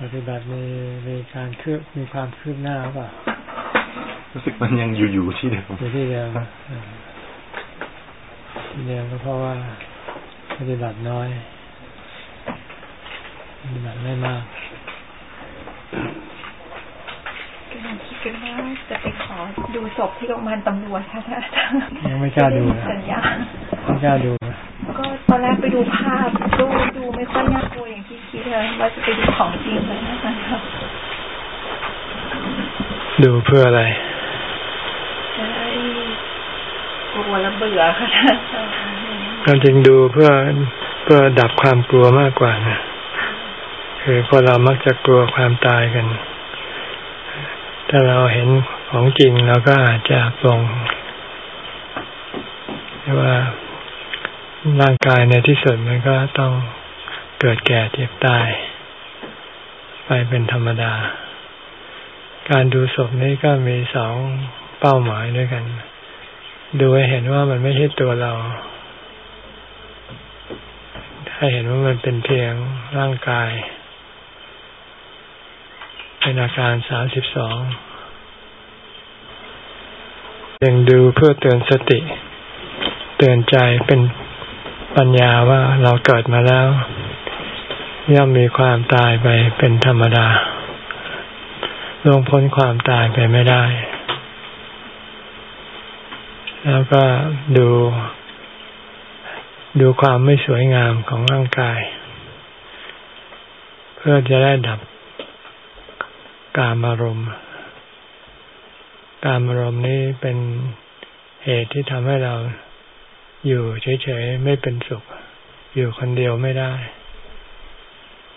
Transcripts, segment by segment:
ปฏิบัติมีมีการคืบมีความคืบหน้าป่ะรู้สึกมันยังอยู่อยู่ที่เดิมอยู่ที่เดิมที่เดิมก็เพราะว่า ปฏิบัติน้อยปฏิบัติไม่มากกำลังคิดกันว่าจะไปขอดูศพที่โรงพยาบาลตำรวจค่ะท่านยังไม่กล้าดูสัญญาไม่กล้าดู ก็ตอนแรกไปดูภาพดูดูไม่ค่อยน่ากลัวอย่างที่ คิดเลยว่าจะไปดูของจริงเลยนะคะดูเพื่ออะไรกลัวแล้วเบื่อค่ะการจริงดูเพื่อเพื่อดับความกลัวมากกว่านะคือพอเรามักจะกลัวความตายกัน ถ้าเราเห็นของจริงเราก็อาจจะปลงว่าร่างกายในที่สุดมันก็ต้อง เกิดแก่เจ็บตาย ไปเป็นธรรมดา การดูศพนี้ก็มีสองเป้าหมายด้วยกัน ดูให้เห็นว่ามันไม่ใช่ตัวเรา ให้เห็นว่ามันเป็นเพียงร่างกาย เป็นอาการสามสิบสองยังดูเพื่อเตือนสติ เตือนใจเป็นปัญญาว่าเราเกิดมาแล้ว ย่อมมีความตายไปเป็นธรรมดาลงพ้นความตายไปไม่ได้ แล้วก็ดู ดูความไม่สวยงามของร่างกาย เพื่อจะได้ดับกามารมณ์ กามารมณ์นี้เป็นเหตุที่ทำให้เราอยู่เฉยๆ ไม่เป็นสุข อยู่คนเดียวไม่ได้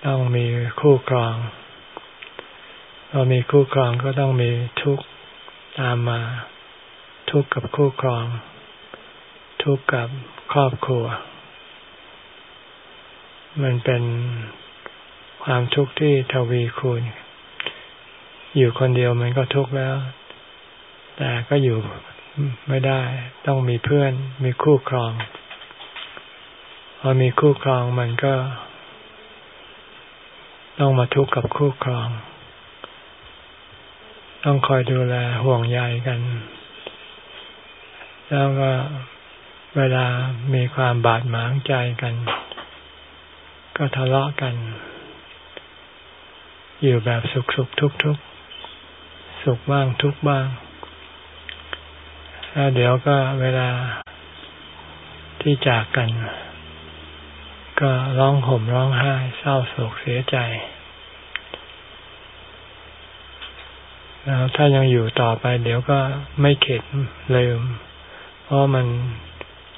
ต้องมีคู่ครองพอมีคู่ครองก็ต้องมีทุกข์ตามมา ทุกข์กับคู่ครอง ทุกข์กับครอบครัว มันเป็นความทุกข์ที่ทวีคูณ อยู่คนเดียวมันก็ทุกข์แล้ว แต่ก็อยู่ไม่ได้ ต้องมีเพื่อนมีคู่ครอง พอมีคู่ครองมันก็ ต้องมาทุกข์กับคู่ครอง ต้องคอยดูแลห่วงใยกัน แล้วก็เวลามีความบาดหมางใจกัน ก็ทะเลาะกัน อยู่แบบสุขสุขทุกทุกสุขบ้างทุกบ้าง แล้วเดี๋ยวก็เวลาที่จากกัน ก็ร้องห่มร้องไห้เศร้าโศกเสียใจ แล้วถ้ายังอยู่ต่อไป เดี๋ยวก็ไม่เข็ดลืม เพราะมัน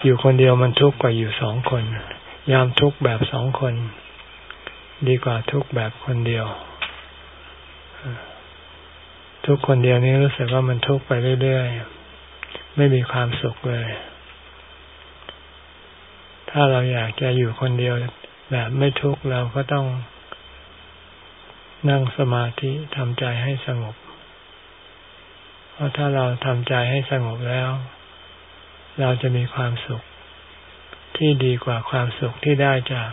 อยู่คนเดียวมันทุกข์กว่าอยู่สองคน ยามทุกข์แบบสองคน ดีกว่าทุกข์แบบคนเดียว ทุกคนเดียวนี้รู้สึกว่ามันทุกข์ไปเรื่อยๆ ไม่มีความสุขเลย ถ้าเราอยากจะอยู่คนเดียวแบบไม่ทุกข์เราก็ต้องนั่งสมาธิทำใจให้สงบ เพราะถ้าเราทำใจให้สงบแล้ว เราจะมีความสุข ที่ดีกว่าความสุขที่ได้จาก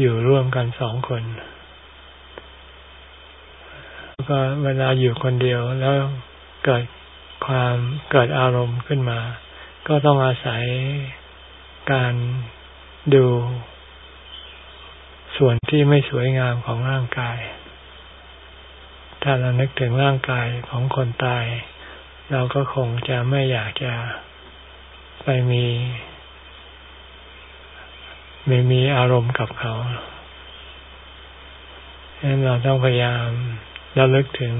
อยู่ร่วมกันสองคนก็เวลาอยู่คนเดียวแล้วเกิดความเกิดอารมณ์ขึ้นมา ก็ต้องอาศัย การดูส่วนที่ไม่สวยงามของร่างกาย ถ้าเรานึกถึงร่างกายของคนตาย เราก็คงจะไม่อยากจะไปมีไม่มีอารมณ์กับเขาฉะนั้นเราต้องพยายามระลึกถึง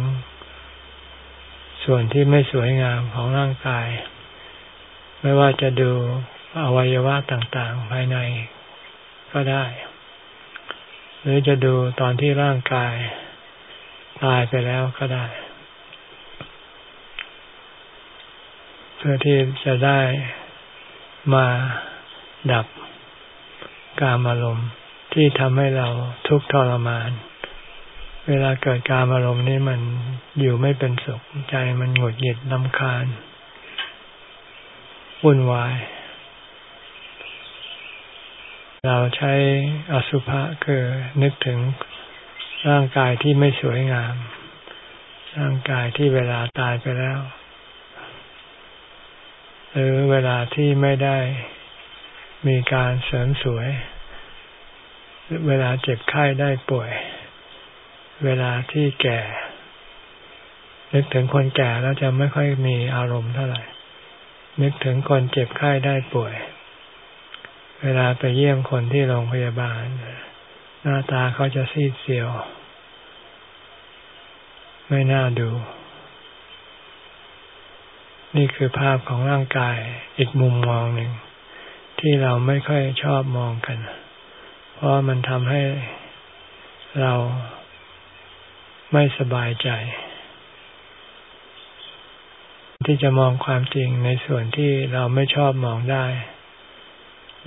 ส่วนที่ไม่สวยงามของร่างกาย ไม่ว่าจะดู อวัยวะต่างๆ ภายในก็ได้ หรือจะดูตอนที่ร่างกายตายไปแล้วก็ได้ เพื่อที่จะได้มาดับกามอารมณ์ที่ทำให้เราทุกข์ทรมาน เวลาเกิดการอารมณ์นี้มันอยู่ไม่เป็นสุข ใจมันหงุดหงิดลำคาญวุ่นวาย เราใช้อสุภะคือนึกถึงร่างกายที่ไม่สวยงาม ร่างกายที่เวลาตายไปแล้ว หรือเวลาที่ไม่ได้มีการเสริมสวย เวลาเจ็บไข้ได้ป่วย เวลาที่แก่ นึกถึงคนแก่แล้วจะไม่ค่อยมีอารมณ์เท่าไหร่ นึกถึงคนเจ็บไข้ได้ป่วย เวลาไปเยี่ยมคนที่โรงพยาบาล หน้าตาเขาจะซีดเซียว ไม่น่าดู นี่คือภาพของร่างกายอีกมุมมองหนึ่ง ที่เราไม่ค่อยชอบมองกัน เพราะมันทำให้เราไม่สบายใจ ที่จะมองความจริงในส่วนที่เราไม่ชอบมองได้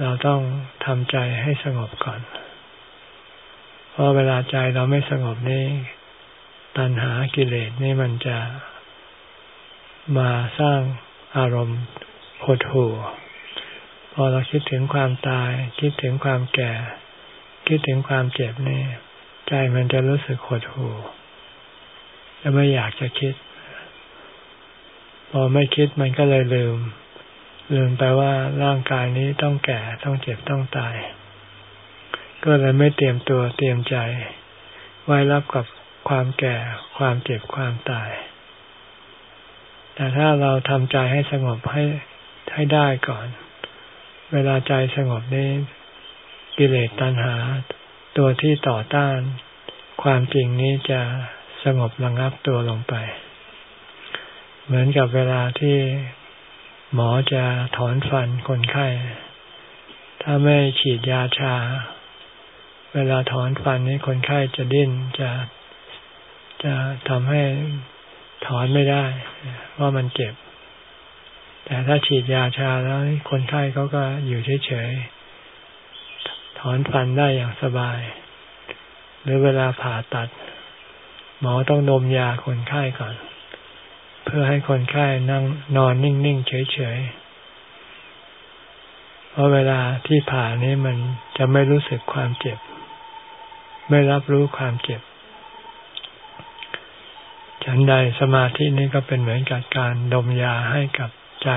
เราต้องทำใจให้สงบก่อน เพราะเวลาใจเราไม่สงบนี่ตัณหากิเลสนี่มันจะมาสร้างอารมณ์หดหู่พอเราคิดถึงความตาย คิดถึงความแก่ คิดถึงความเจ็บนี่ ใจมันจะรู้สึกหดหู่จะไม่อยากจะคิด พอไม่คิดมันก็เลยลืม ลืมไปว่าร่างกายนี้ต้องแก่ต้องเจ็บต้องตาย ก็เลยไม่เตรียมตัวเตรียมใจ ไว้รับกับความแก่ความเจ็บความตาย แต่ถ้าเราทำใจให้สงบให้ให้ได้ก่อน เวลาใจสงบนี้กิเลสตัณหา ตัวที่ต่อต้าน ความจริงนี้จะสงบระงับตัวลงไป เหมือนกับเวลาที่ หมอจะถอนฟันคนไข้ ถ้าไม่ฉีดยาชา เวลาถอนฟันนี้คนไข้จะดิ้นจะจะทำให้ถอนไม่ได้ว่ามันเจ็บ แต่ถ้าฉีดยาชาแล้วคนไข้เขาก็อยู่เฉยๆ ถอนฟันได้อย่างสบาย หรือเวลาผ่าตัด หมอต้องดมยาคนไข้ก่อน เพื่อให้คนไข้นั่งนอนนิ่งๆเฉยๆ เพราะเวลาที่ผ่านี้มันจะไม่รู้สึกความเจ็บ ไม่รับรู้ความเจ็บ ฉันใดสมาธินี้ก็เป็นเหมือนกับการดมยาให้กับใจ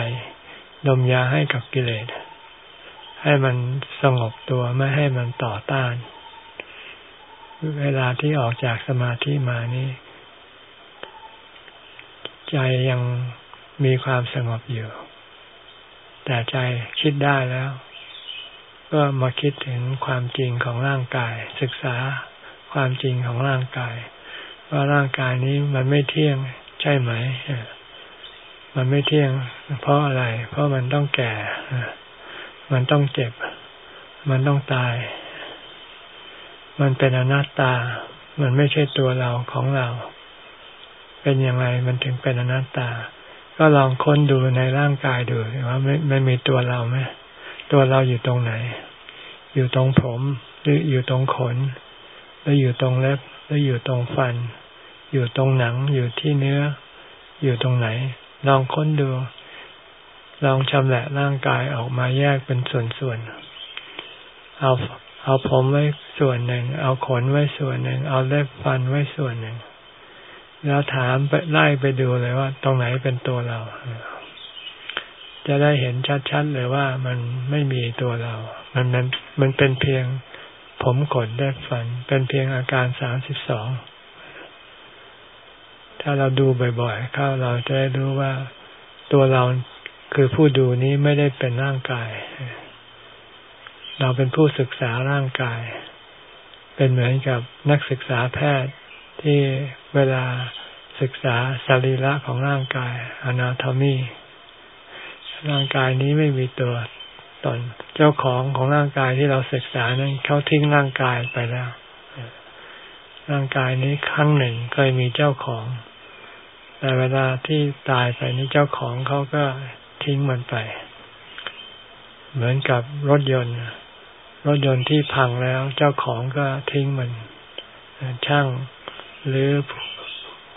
ดมยาให้กับกิเลส ให้มันสงบตัวไม่ให้มันต่อต้าน เวลาที่ออกจากสมาธิมานี้ ใจยังมีความสงบอยู่ แต่ใจคิดได้แล้ว ก็มาคิดถึงความจริงของร่างกาย ศึกษาความจริงของร่างกาย ว่าร่างกายนี้มันไม่เที่ยงใช่ไหม มันไม่เที่ยง เพราะอะไร เพราะมันต้องแก่ มันต้องเจ็บ มันต้องตาย มันเป็นอนัตตา มันไม่ใช่ตัวเราของเรา เป็นยังไงมันถึงเป็นอนัตตา ก็ลองค้นดูในร่างกายดูว่าไม่ไม่มีตัวเราไหมตัวเราอยู่ตรงไหน อยู่ตรงผม หรืออยู่ตรงขน หรืออยู่ตรงเล็บ หรืออยู่ตรงฟัน อยู่ตรงหนัง อยู่ที่เนื้อ อยู่ตรงไหน ลองค้นดู ลองชำแหละร่างกายออกมาแยกเป็นส่วนๆ เอาเอาผมไว้ส่วนหนึ่ง เอาขนไว้ส่วนหนึ่ง เอาเล็บฟันไว้ส่วนหนึ่ง แล้วถามไปไล่ไปดูเลยว่า ตรงไหนเป็นตัวเรา จะได้เห็นชัดๆเลยว่ามันไม่มีตัวเรา มันมันมันเป็นเพียงผมขนเล็บฟัน เป็นเพียงอาการสามสิบสอง ถ้าเราดูบ่อยๆเข้าเราจะได้รู้ว่าตัวเราคือผู้ดูนี้ไม่ได้เป็นร่างกาย เราเป็นผู้ศึกษาร่างกาย เป็นเหมือนกับนักศึกษาแพทย์ที่ เวลาศึกษาสรีระของร่างกาย anatomy ร่างกายนี้ไม่มีตัวตนเจ้าของของร่างกายที่เราศึกษานั้นเขาทิ้งร่างกายไปแล้ว ร่างกายนี้ครั้งหนึ่งเคยมีเจ้าของ แต่เวลาที่ตายไปนี้เจ้าของเขาก็ทิ้งมันไป เหมือนกับรถยนต์ รถยนต์ที่พังแล้ว เจ้าของก็ทิ้งมันช่าง หรือ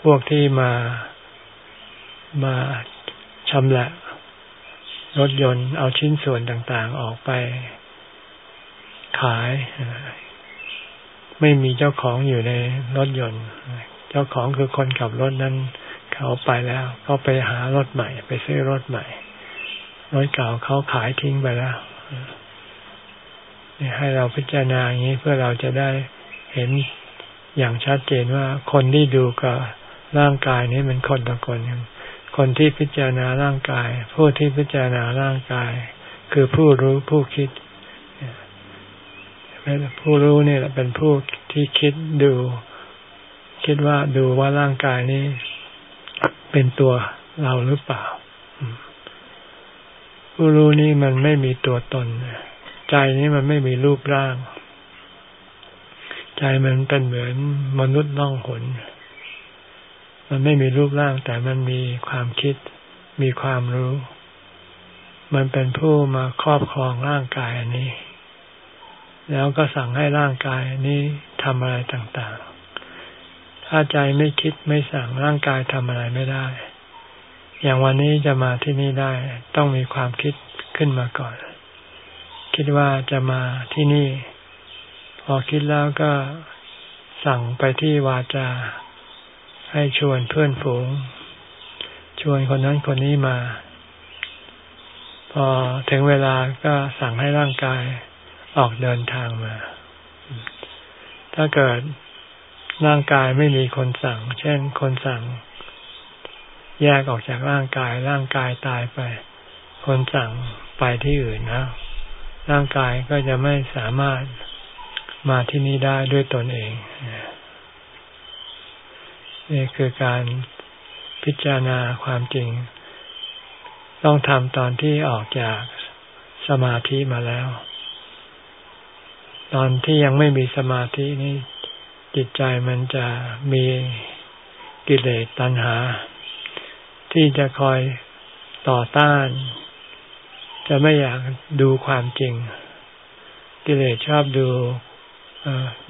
พวกที่มามาชำละรถยนต์เอาชิ้นส่วนต่าง ๆ ออกไปขาย ไม่มีเจ้าของอยู่ในรถยนต์ เจ้าของคือคนขับรถนั้น เขาไปแล้วเขาไปหารถใหม่ ไปซื้อรถใหม่รถเก่าเขาขายทิ้งไปแล้วให้เราพิจารณาอย่างนี้เพื่อเราจะได้เห็น อย่างชัดเจนว่าคนที่ดูกับร่างกายนี้มันคนละคนกันคนที่พิจารณาร่างกาย ผู้ที่พิจารณาร่างกาย คือผู้รู้ผู้คิดผู้รู้นี่แหละเป็นผู้ที่คิดดู คิดว่าดูว่าร่างกายนี้เป็นตัวเราหรือเปล่า ผู้รู้นี่มันไม่มีตัวตน ใจนี้มันไม่มีรูปร่าง ใจมันเป็นเหมือนมนุษย์ล่องหน มันไม่มีรูปร่างแต่มันมีความคิด มีความรู้ มันเป็นผู้มาครอบครองร่างกายอันนี้ แล้วก็สั่งให้ร่างกายนี้ทำอะไรต่างๆ ถ้าใจไม่คิดไม่สั่งร่างกายทำอะไรไม่ได้ อย่างวันนี้จะมาที่นี่ได้ ต้องมีความคิดขึ้นมาก่อน คิดว่าจะมาที่นี่ พอคิดแล้วก็สั่งไปที่วาจา ให้ชวนเพื่อนฝูง ชวนคนนั้นคนนี้มา พอถึงเวลาก็สั่งให้ร่างกายออกเดินทางมา ถ้าเกิดร่างกายไม่มีคนสั่ง เช่นคนสั่ง แยกออกจากร่างกายร่างกายตายไป คนสั่งไปที่อื่นนะร่างกายก็จะไม่สามารถ มาที่นี่ได้ด้วยตนเอง นี่คือการพิจารณาความจริง ต้องทำตอนที่ออกจากสมาธิมาแล้ว ตอนที่ยังไม่มีสมาธินี่จิตใจมันจะมีกิเลสตัณหา ที่จะคอยต่อต้าน จะไม่อยากดูความจริง กิเลสชอบดู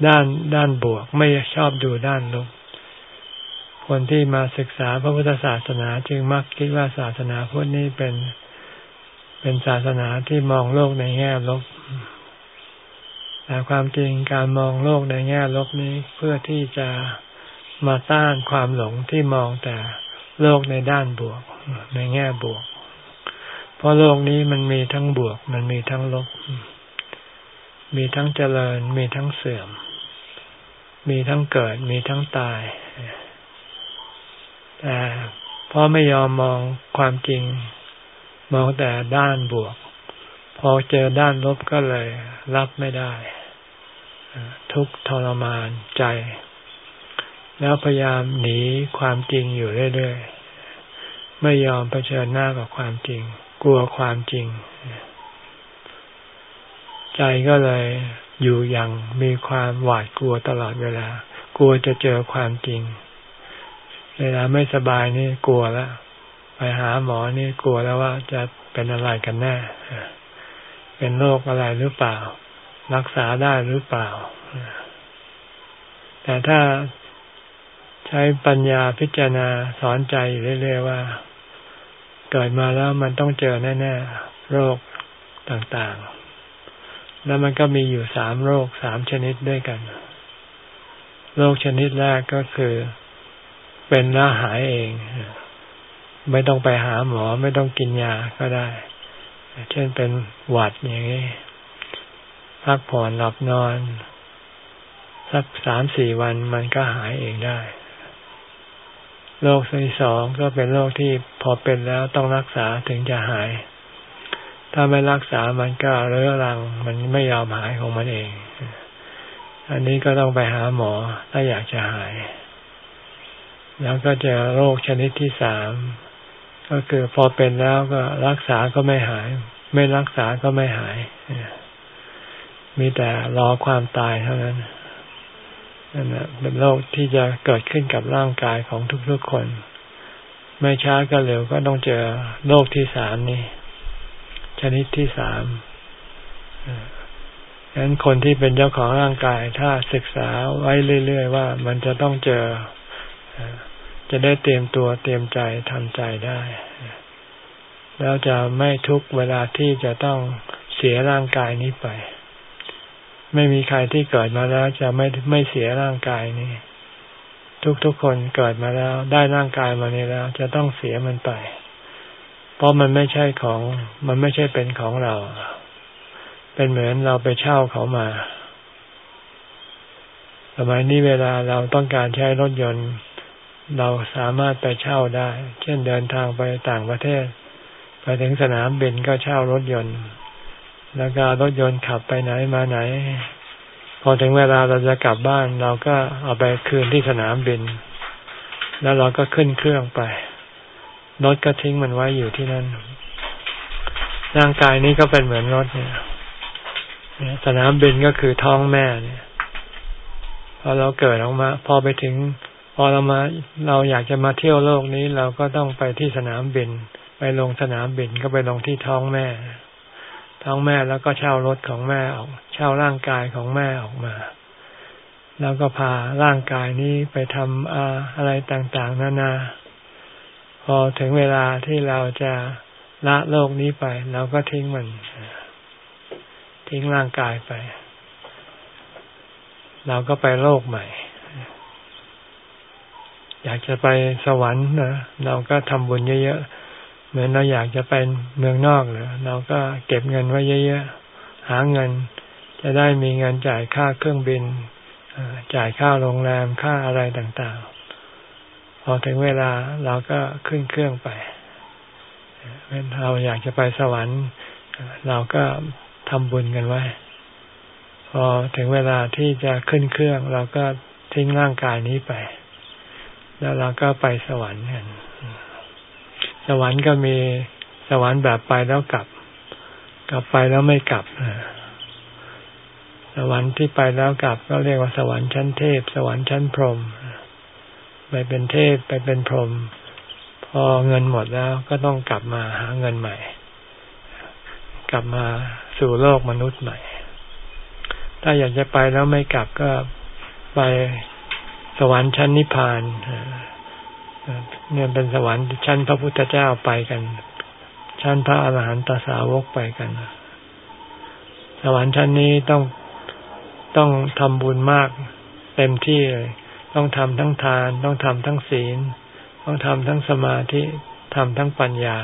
ด้านด้านบวก ไม่ชอบดูด้านลบคนที่มาศึกษาพระพุทธศาสนาจึงมักคิดว่าศาสนาพุทธนี้เป็นเป็นศาสนาที่มองโลกในแง่ลบ แต่ความจริงการมองโลกในแง่ลบนี้เพื่อที่จะมาต้านความหลงที่มองแต่โลกในด้านบวก ในแง่บวก เพราะโลกนี้มันมีทั้งบวก มันมีทั้งลบ มีทั้งเจริญ มีทั้งเสื่อม มีทั้งเกิด มีทั้งตาย แต่เพราะไม่ยอมมองความจริง มองแต่ด้านบวก พอเจอด้านลบก็เลยรับไม่ได้ ทุกทรมานใจ แล้วพยายามหนีความจริงอยู่เรื่อยๆ ไม่ยอมเผชิญหน้ากับความจริง กลัวความจริง ใจก็เลยอยู่อย่างมีความหวาดกลัวตลอดเวลา กลัวจะเจอความจริง เวลาไม่สบายนี่กลัวแล้วไปหาหมอนี่กลัวแล้วว่าจะเป็นอะไรกันแน่ เป็นโรคอะไรหรือเปล่า รักษาได้หรือเปล่า แต่ถ้าใช้ปัญญาพิจารณาสอนใจเรื่อยๆว่า เกิดมาแล้วมันต้องเจอแน่ ๆ โรคต่างๆ แล้วมันก็มีอยู่สามโรคสามชนิดด้วยกัน โรคชนิดแรกก็คือเป็นแล้วหายเอง ไม่ต้องไปหาหมอไม่ต้องกินยาก็ได้ เช่นเป็นหวัดอย่างนี้พักผ่อนหลับนอน สักสามสี่วันมันก็หายเองได้โรคที่สองก็เป็นโรคที่พอเป็นแล้วต้องรักษาถึงจะหาย ถ้าไม่รักษามันก็เรื้อรัง มันไม่ยอมหายของมันเอง อันนี้ก็ต้องไปหาหมอถ้าอยากจะหาย แล้วก็จอโรคชนิดที่สาม ก็คือพอเป็นแล้วก็รักษาก็ไม่หาย ไม่รักษาก็ไม่หาย มีแต่รอความตายเท่านั้นนั่นแหละเป็นโรคที่จะเกิดขึ้นกับร่างกายของทุกๆคน ไม่ช้าก็เร็วก็ต้องเจอโรคที่สามนี่ ชนิดที่สามดังนั้นคนที่เป็นเจ้าของร่างกาย ถ้าศึกษาไว้เรื่อยๆว่ามันจะต้องเจอ จะได้เตรียมตัวเตรียมใจทำใจได้ แล้วจะไม่ทุกเวลาที่จะต้องเสียร่างกายนี้ไป ไม่มีใครที่เกิดมาแล้วจะไม่ไม่เสียร่างกายนี้ ทุกๆคนเกิดมาแล้ว ได้ร่างกายมานี้แล้ว จะต้องเสียมันไป ราะมันไม่ใช่ของ มันไม่ใช่เป็นของเรา เป็นเหมือนเราไปเช่าเขามา สมัยนี้เวลาเราต้องการใช้รถยนต์ เราสามารถไปเช่าได้ เช่นเดินทางไปต่างประเทศ ไปถึงสนามบินก็เช่ารถยนต์ แล้วก็รถยนต์ขับไปไหนมาไหน พอถึงเวลาเราจะกลับบ้าน เราก็เอาไปคืนที่สนามบิน แล้วเราก็ขึ้นเครื่องไป รถก็ทิ้งมันไว้อยู่ที่นั่น ร่างกายนี้ก็เป็นเหมือนรถเนี่ยสนามบินก็คือท้องแม่เนี่ยพอเราเกิดออกมา พอไปถึง พอเรามาเราอยากจะมาเที่ยวโลกนี้เราก็ต้องไปที่สนามบิน ไปลงสนามบินก็ไปลงที่ท้องแม่ ท้องแม่แล้วก็เช่ารถของแม่ออก เช่าร่างกายของแม่ออกมา แล้วก็พาร่างกายนี้ไปทำอะไรต่างๆ นานา พอถึงเวลาที่เราจะละโลกนี้ไป เราก็ทิ้งมัน ทิ้งร่างกายไป เราก็ไปโลกใหม่ อยากจะไปสวรรค์นะเราก็ทำบุญเยอะๆ เหมือนเราอยากจะไปเมืองนอกเลยเราก็เก็บเงินไว้เยอะๆ หาเงิน จะได้มีเงินจ่ายค่าเครื่องบินจ่ายค่าโรงแรมค่าอะไรต่างๆ พอถึงเวลาเราก็ขึ้นเครื่องไปเราอยากจะไปสวรรค์ เราก็ทำบุญกันไว้ พอถึงเวลาที่จะขึ้นเครื่อง เราก็ทิ้งร่างกายนี้ไป แล้วเราก็ไปสวรรค์กันสวรรค์ก็มีสวรรค์แบบไปแล้วกลับ กลับไปแล้วไม่กลับสวรรค์ที่ไปแล้วกลับ ก็เรียกว่าสวรรค์ชั้นเทพ สวรรค์ชั้นพรหม ไปเป็นเทพไปเป็นพรหมพอเงินหมดแล้วก็ต้องกลับมาหาเงินใหม่ กลับมาสู่โลกมนุษย์ใหม่ ถ้าอยากจะไปแล้วไม่กลับก็ไปสวรรค์ชั้นนิพพานเนี่ยเป็นสวรรค์ชั้นพระพุทธเจ้าไปกัน ชั้นพระอาหารหันตสาวกไปกัน สวรรค์ชั้นนี้ต้องต้องทำบุญมากเต็มที่เลย ต้องทำทั้งทาน ต้องทำทั้งศีล ต้องทำทั้งสมาธิทำทั้งปัญญา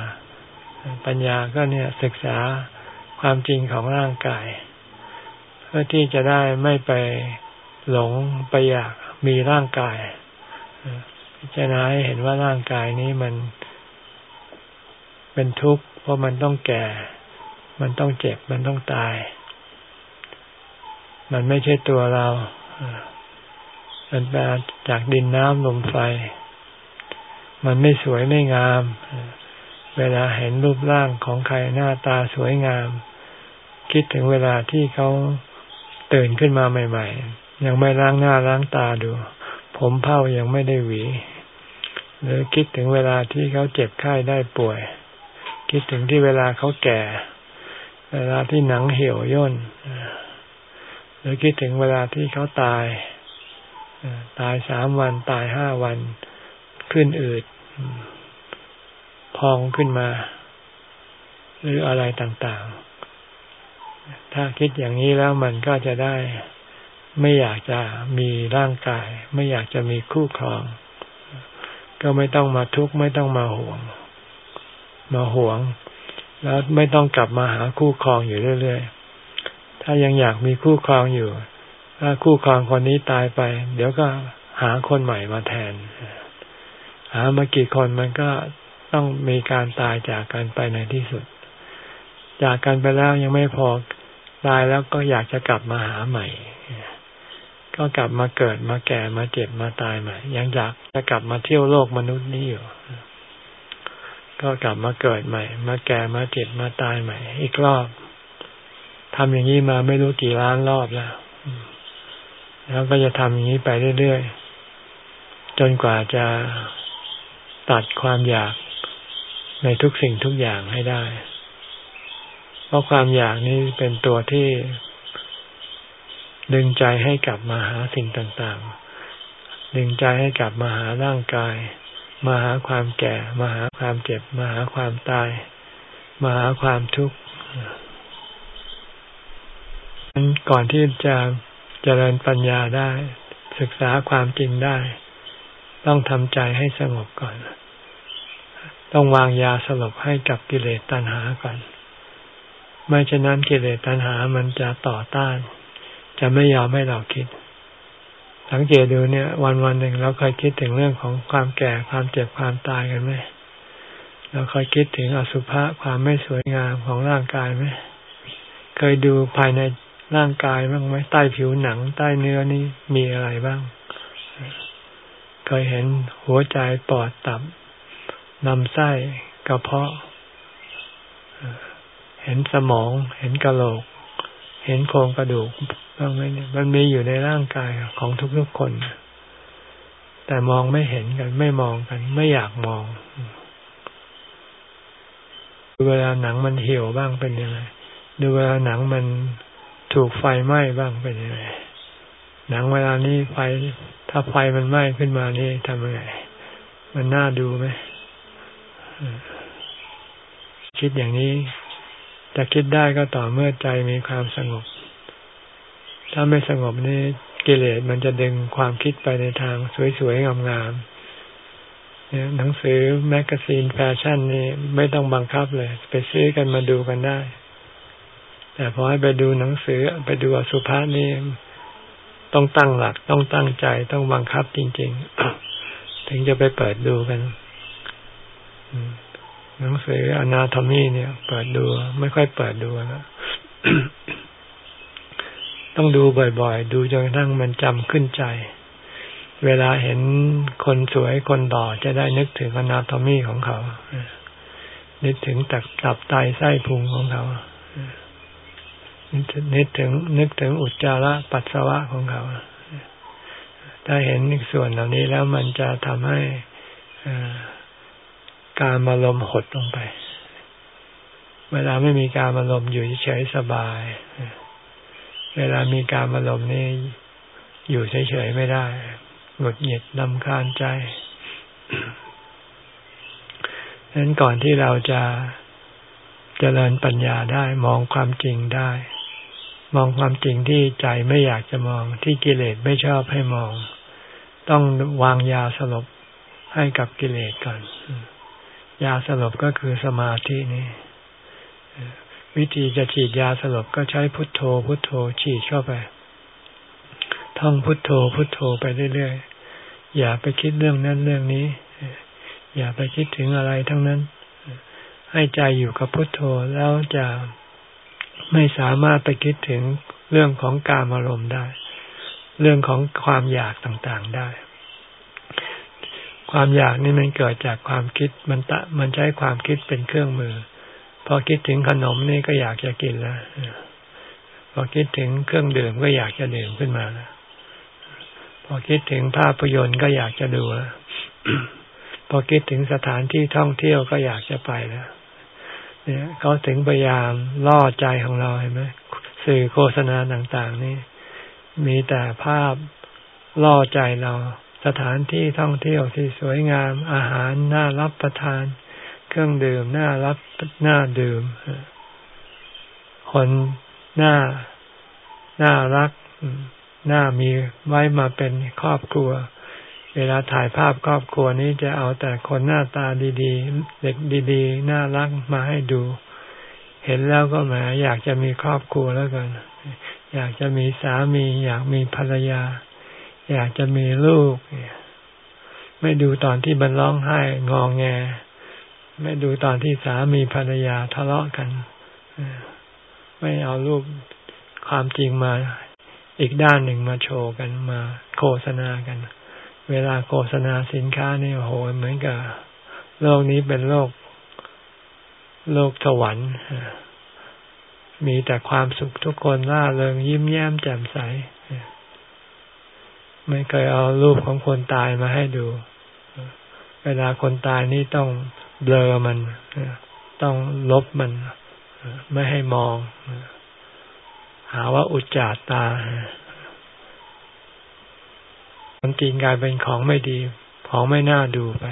ปัญญาก็เนี่ยศึกษาความจริงของร่างกาย เพื่อที่จะได้ไม่ไปหลงไปอยากมีร่างกายพิจารณาให้เห็นว่าร่างกายนี้มันเป็นทุกข์เพราะมันต้องแก่ มันต้องเจ็บ มันต้องตาย มันไม่ใช่ตัวเรา มันมาจากดินน้ำลมไฟ มันไม่สวยไม่งาม เวลาเห็นรูปร่างของใครหน้าตาสวยงาม คิดถึงเวลาที่เขาตื่นขึ้นมาใหม่ ๆ ยังไม่ล้างหน้าล้างตาดู ผมเผ้ายังไม่ได้หวี หรือคิดถึงเวลาที่เขาเจ็บไข้ได้ป่วย คิดถึงที่เวลาเขาแก่ เวลาที่หนังเหี่ยวย่นหรือคิดถึงเวลาที่เขาตาย ตายสามวันตายห้าวันขึ้นอืดพองขึ้นมา หรืออะไรต่างๆ ถ้าคิดอย่างนี้แล้วมันก็จะได้ไม่อยากจะมีร่างกาย ไม่อยากจะมีคู่ครอง ก็ไม่ต้องมาทุกข์ไม่ต้องมาห่วง มาห่วง แล้วไม่ต้องกลับมาหาคู่ครองอยู่เรื่อยๆ ถ้ายังอยากมีคู่ครองอยู่ ถ้าคู่ครองคนนี้ตายไป เดี๋ยวก็หาคนใหม่มาแทน หามากี่คนมันก็ต้องมีการตายจากกันไปในที่สุด จากกันไปแล้วยังไม่พอตายแล้วก็อยากจะกลับมาหาใหม่ ก็กลับมาเกิดมาแก่มาเจ็บมาตายใหม่ ยังอยากจะกลับมาเที่ยวโลกมนุษย์นี้อยู่ ก็กลับมาเกิดใหม่ มาแก่มาเจ็บมาตายใหม่ อีกรอบทำอย่างนี้มาไม่รู้กี่ล้านรอบแล้ว แล้วก็จะทำอย่างนี้ไปเรื่อยๆ จนกว่าจะตัดความอยากในทุกสิ่งทุกอย่างให้ได้ เพราะความอยากนี้เป็นตัวที่ดึงใจให้กลับมาหาสิ่งต่างๆ ดึงใจให้กลับมาหาร่างกาย มาหาความแก่ มาหาความเจ็บ มาหาความตาย มาหาความทุกข์ก่อนที่จะ เจริญปัญญาได้ ศึกษาความจริงได้ ต้องทำใจให้สงบก่อน ต้องวางยาสลบให้กับกิเลสตัณหาก่อน ไม่เช่นนั้นกิเลสตัณหามันจะต่อต้าน จะไม่ยอมให้เราคิด สังเกตดูเนี่ย วันวันหนึ่งเราเคยคิดถึงเรื่องของความแก่ความเจ็บความตายกันไหมเราเคยคิดถึงอสุภะความไม่สวยงามของร่างกายไหมเคยดูภายใน ร่างกายบ้างไหมใต้ผิวหนัง ใต้เนื้อนี่มีอะไรบ้าง เคยเห็นหัวใจปอดตับลำไส้กระเพาะ เห็นสมอง เห็นกระโหลก เห็นโครงกระดูกบ้างไหมเนี่ยมันมีอยู่ในร่างกายของทุกๆคน แต่มองไม่เห็นกัน ไม่มองกัน ไม่อยากมองเวลาหนังมันเหี่ยวบ้างเป็นยังไงดูเวลาหนังมัน ถูกไฟไหม้บ้างเป็นยังไงหนังเวลานี้ไฟถ้าไฟมันไหม้ขึ้นมานี่ทำยังไง มันน่าดูไหมคิดอย่างนี้ จะคิดได้ก็ต่อเมื่อใจมีความสงบ ถ้าไม่สงบนี่กิเลสมันจะดึงความคิดไปในทางสวยๆงามๆเนี่ยหนังสือแมกกาซีนแฟชั่นนี่ไม่ต้องบังคับเลย ไปซื้อกันมาดูกันได้ แต่พอให้ไปดูหนังสือไปดูอสุภะนี่ต้องตั้งหลักต้องตั้งใจต้องบังคับจริง ๆ ถึงจะไปเปิดดูกันหนังสืออนาโทมีเนี่ย เปิดดู ไม่ค่อยเปิดดูแล้วต้องดูบ่อยๆ ดูจนกระทั่งมันจำขึ้นใจ เวลาเห็นคนสวยคนดอจะได้นึกถึงอนาโทมีของเขา นึกถึงตักตับไตไส้พุงของเขา นึกถึงนึกถึงอุจจาระปัสสาวะของเขา ถ้าเห็นส่วนเหล่านี้แล้วมันจะทำให้การมาลมหดลงไป เวลาไม่มีการมาลมอยู่เฉยสบาย เวลามีการมาลมนี่อยู่เฉยๆไม่ได้หงุดหงิดลำคาญใจดังนั้นก่อนที่เราจะเจริญปัญญาได้มองความจริงได้ มองความจริงที่ใจไม่อยากจะมองที่กิเลสไม่ชอบให้มอง ต้องวางยาสลบให้กับกิเลสก่อน ยาสลบก็คือสมาธินี่วิธีจะฉีดยาสลบก็ใช้พุทโธ พุทโธฉีดเข้าไป ท่องพุทโธ พุทโธไปเรื่อยๆ อย่าไปคิดเรื่องนั้นเรื่องนี้ อย่าไปคิดถึงอะไรทั้งนั้น ให้ใจอยู่กับพุทโธแล้วจะ ไม่สามารถไปคิดถึงเรื่องของการอารมณ์ได้ เรื่องของความอยากต่างๆได้ ความอยากนี่มันเกิดจากความคิดมันตะมันใช้ความคิดเป็นเครื่องมือ พอคิดถึงขนมนี่ก็อยากจะกินแล้วพอคิดถึงเครื่องดื่มก็อยากจะดื่มขึ้นมาแล้วพอคิดถึงภาพยนตร์ก็อยากจะดูแล้วพอคิดถึงสถานที่ท่องเที่ยวก็อยากจะไปแล้ว เนี่ยเขาถึงพยายามล่อใจของเราเห็นไหมสื่อโฆษณาต่างๆ นี่ มีแต่ภาพล่อใจเรา สถานที่ท่องเที่ยวที่สวยงาม อาหารน่ารับประทาน เครื่องดื่มน่ารับน่าดื่มคนน่าน่ารักน่ามีไว้มาเป็นครอบครัว วลาถ่ายภาพครอบครัวนี้จะเอาแต่คนหน้าตาดีๆ เด็กดีๆ น่ารักมาให้ดู เห็นแล้วก็แหมอยากจะมีครอบครัวแล้วกัน อยากจะมีสามี อยากมีภรรยา อยากจะมีลูก ไม่ดูตอนที่มันร้องไห้งองแง ไม่ดูตอนที่สามีภรรยาทะเลาะกัน ไม่เอารูปความจริงมา อีกด้านหนึ่งมาโชว์กันมาโฆษณากัน เวลาโฆษณาสินค้านี่โอ้โหเหมือนกับโลกนี้เป็นโลก โลกสวรรค์มีแต่ความสุขทุกคนล่าเริงยิ้มแย้มแจ่มใส ไม่เคยเอารูปของคนตายมาให้ดู เวลาคนตายนี่ต้องเบลอมัน ต้องลบมัน ไม่ให้มอง หาว่าอุจจาตา ความจริงกลายเป็นของไม่ดี ของไม่น่าดูไป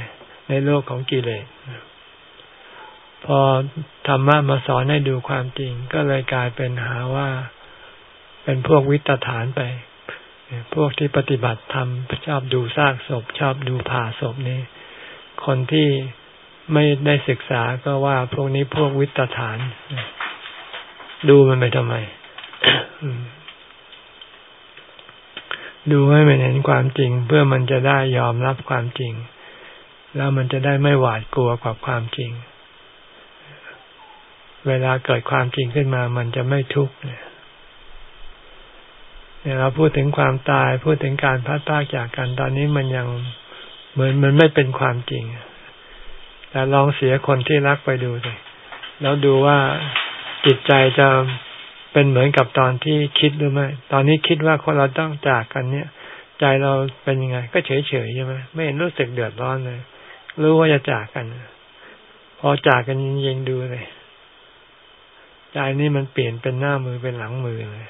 ในโลกของกิเลสพอธรรมะมาสอนให้ดูความจริง ก็เลยกลายเป็นหาว่าเป็นพวกวิตฐานไป พวกที่ปฏิบัติธรรมชอบดูซากศพ ชอบดูผ่าศพนี่คนที่ไม่ได้ศึกษาก็ว่าพวกนี้พวกวิตฐาน ดูมันไปทำไม ดูให้มันเห็นความจริง เพื่อมันจะได้ยอมรับความจริง แล้วมันจะได้ไม่หวาดกลัวกับความจริง เวลาเกิดความจริงขึ้นมา มันจะไม่ทุกข์เนี่ยเราพูดถึงความตายพูดถึงการพัดพากจากกันตอนนี้มันยังเหมือนมันไม่เป็นความจริงแต่ลองเสียคนที่รักไปดูสิแล้วดูว่าจิตใจจะ เป็นเหมือนกับตอนที่คิดหรือไม่ ตอนนี้คิดว่าคนเราต้องจากกันเนี่ย ใจเราเป็นยังไง ก็เฉยเฉยใช่ไหมไม่เห็นรู้สึกเดือดร้อนเลย รู้ว่าจะจากกัน พอจากกันยิงๆดูเลย ใจนี่มันเปลี่ยนเป็นหน้ามือเป็นหลังมือเลย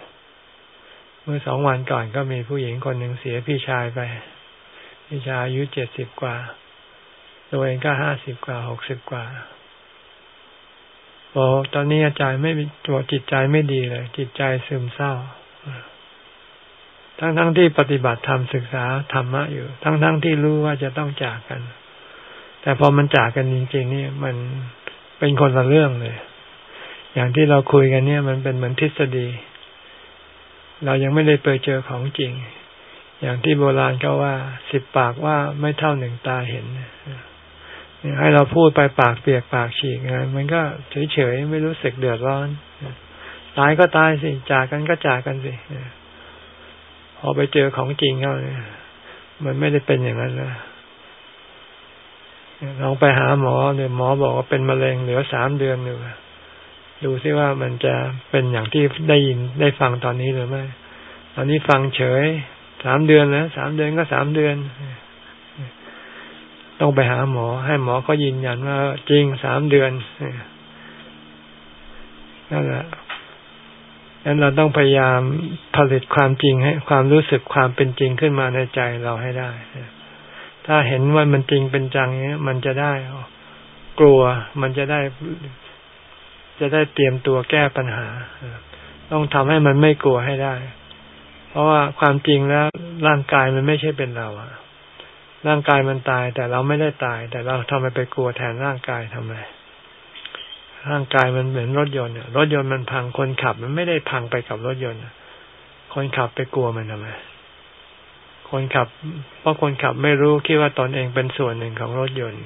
เมื่อสองวันก่อนก็มีผู้หญิงคนหนึ่งเสียพี่ชายไป พี่ชายอายุเจ็ดสิบกว่า ตัวเองก็ห้าสิบกว่าหกสิบกว่า บอกตอนนี้อาจารย์ไม่ตัวจิตใจไม่ดีเลย จิตใจซึมเศร้า ทั้งๆทที่ปฏิบัติธรรมศึกษาธรรมะอยู่ ทั้งๆทที่รู้ว่าจะต้องจากกัน แต่พอมันจากกันจริงๆนี่มันเป็นคนละเรื่องเลย อย่างที่เราคุยกันเนี่ย มันเป็นเหมือนทฤษฎี เรายังไม่ได้ไปเจอของจริง อย่างที่โบราณก็ว่า สิบปากว่าไม่เท่าหนึ่งตาเห็น ให้เราพูดไปปากเปียกปากฉีกนะมันก็เฉยๆไม่รู้สึกเดือดร้อนตายก็ตายสิจากกันก็จากกันสิพอไปเจอของจริงเขาเนี่ยมันไม่ได้เป็นอย่างนั้นนะลองไปหาหมอเนี่ยหมอบอกว่าเป็นมะเร็งเหลือสามเดือนอยู่ดูซิว่ามันจะเป็นอย่างที่ได้ยินได้ฟังตอนนี้หรือไม่ ตอนนี้ฟังเฉยสามเดือนแล้วสามเดือนก็สามเดือน ต้องไปหาหมอ ให้หมอเขายืนยันว่าจริงสามเดือนนั่นแหละงั้นเราต้องพยายามผลิตความจริงให้ความรู้สึกความเป็นจริงขึ้นมาในใจเราให้ได้ ถ้าเห็นว่ามันจริงเป็นจังเนี้ย มันจะได้กลัว มันจะได้ จะได้เตรียมตัวแก้ปัญหา ต้องทำให้มันไม่กลัวให้ได้ เพราะว่าความจริงแล้วร่างกายมันไม่ใช่เป็นเราอะ ร่างกายมันตาย แต่เราไม่ได้ตาย แต่เราทำไมไปกลัวแทนร่างกายทำไมร่างกายมันเหมือนรถยนต์รถยนต์มันพังคนขับ มันไม่ได้พังไปกับรถยนต์คนขับไปกลัวมันทำไมคนขับ เพราะคนขับไม่รู้คิดว่าตนเองเป็นส่วนหนึ่งของรถยนต์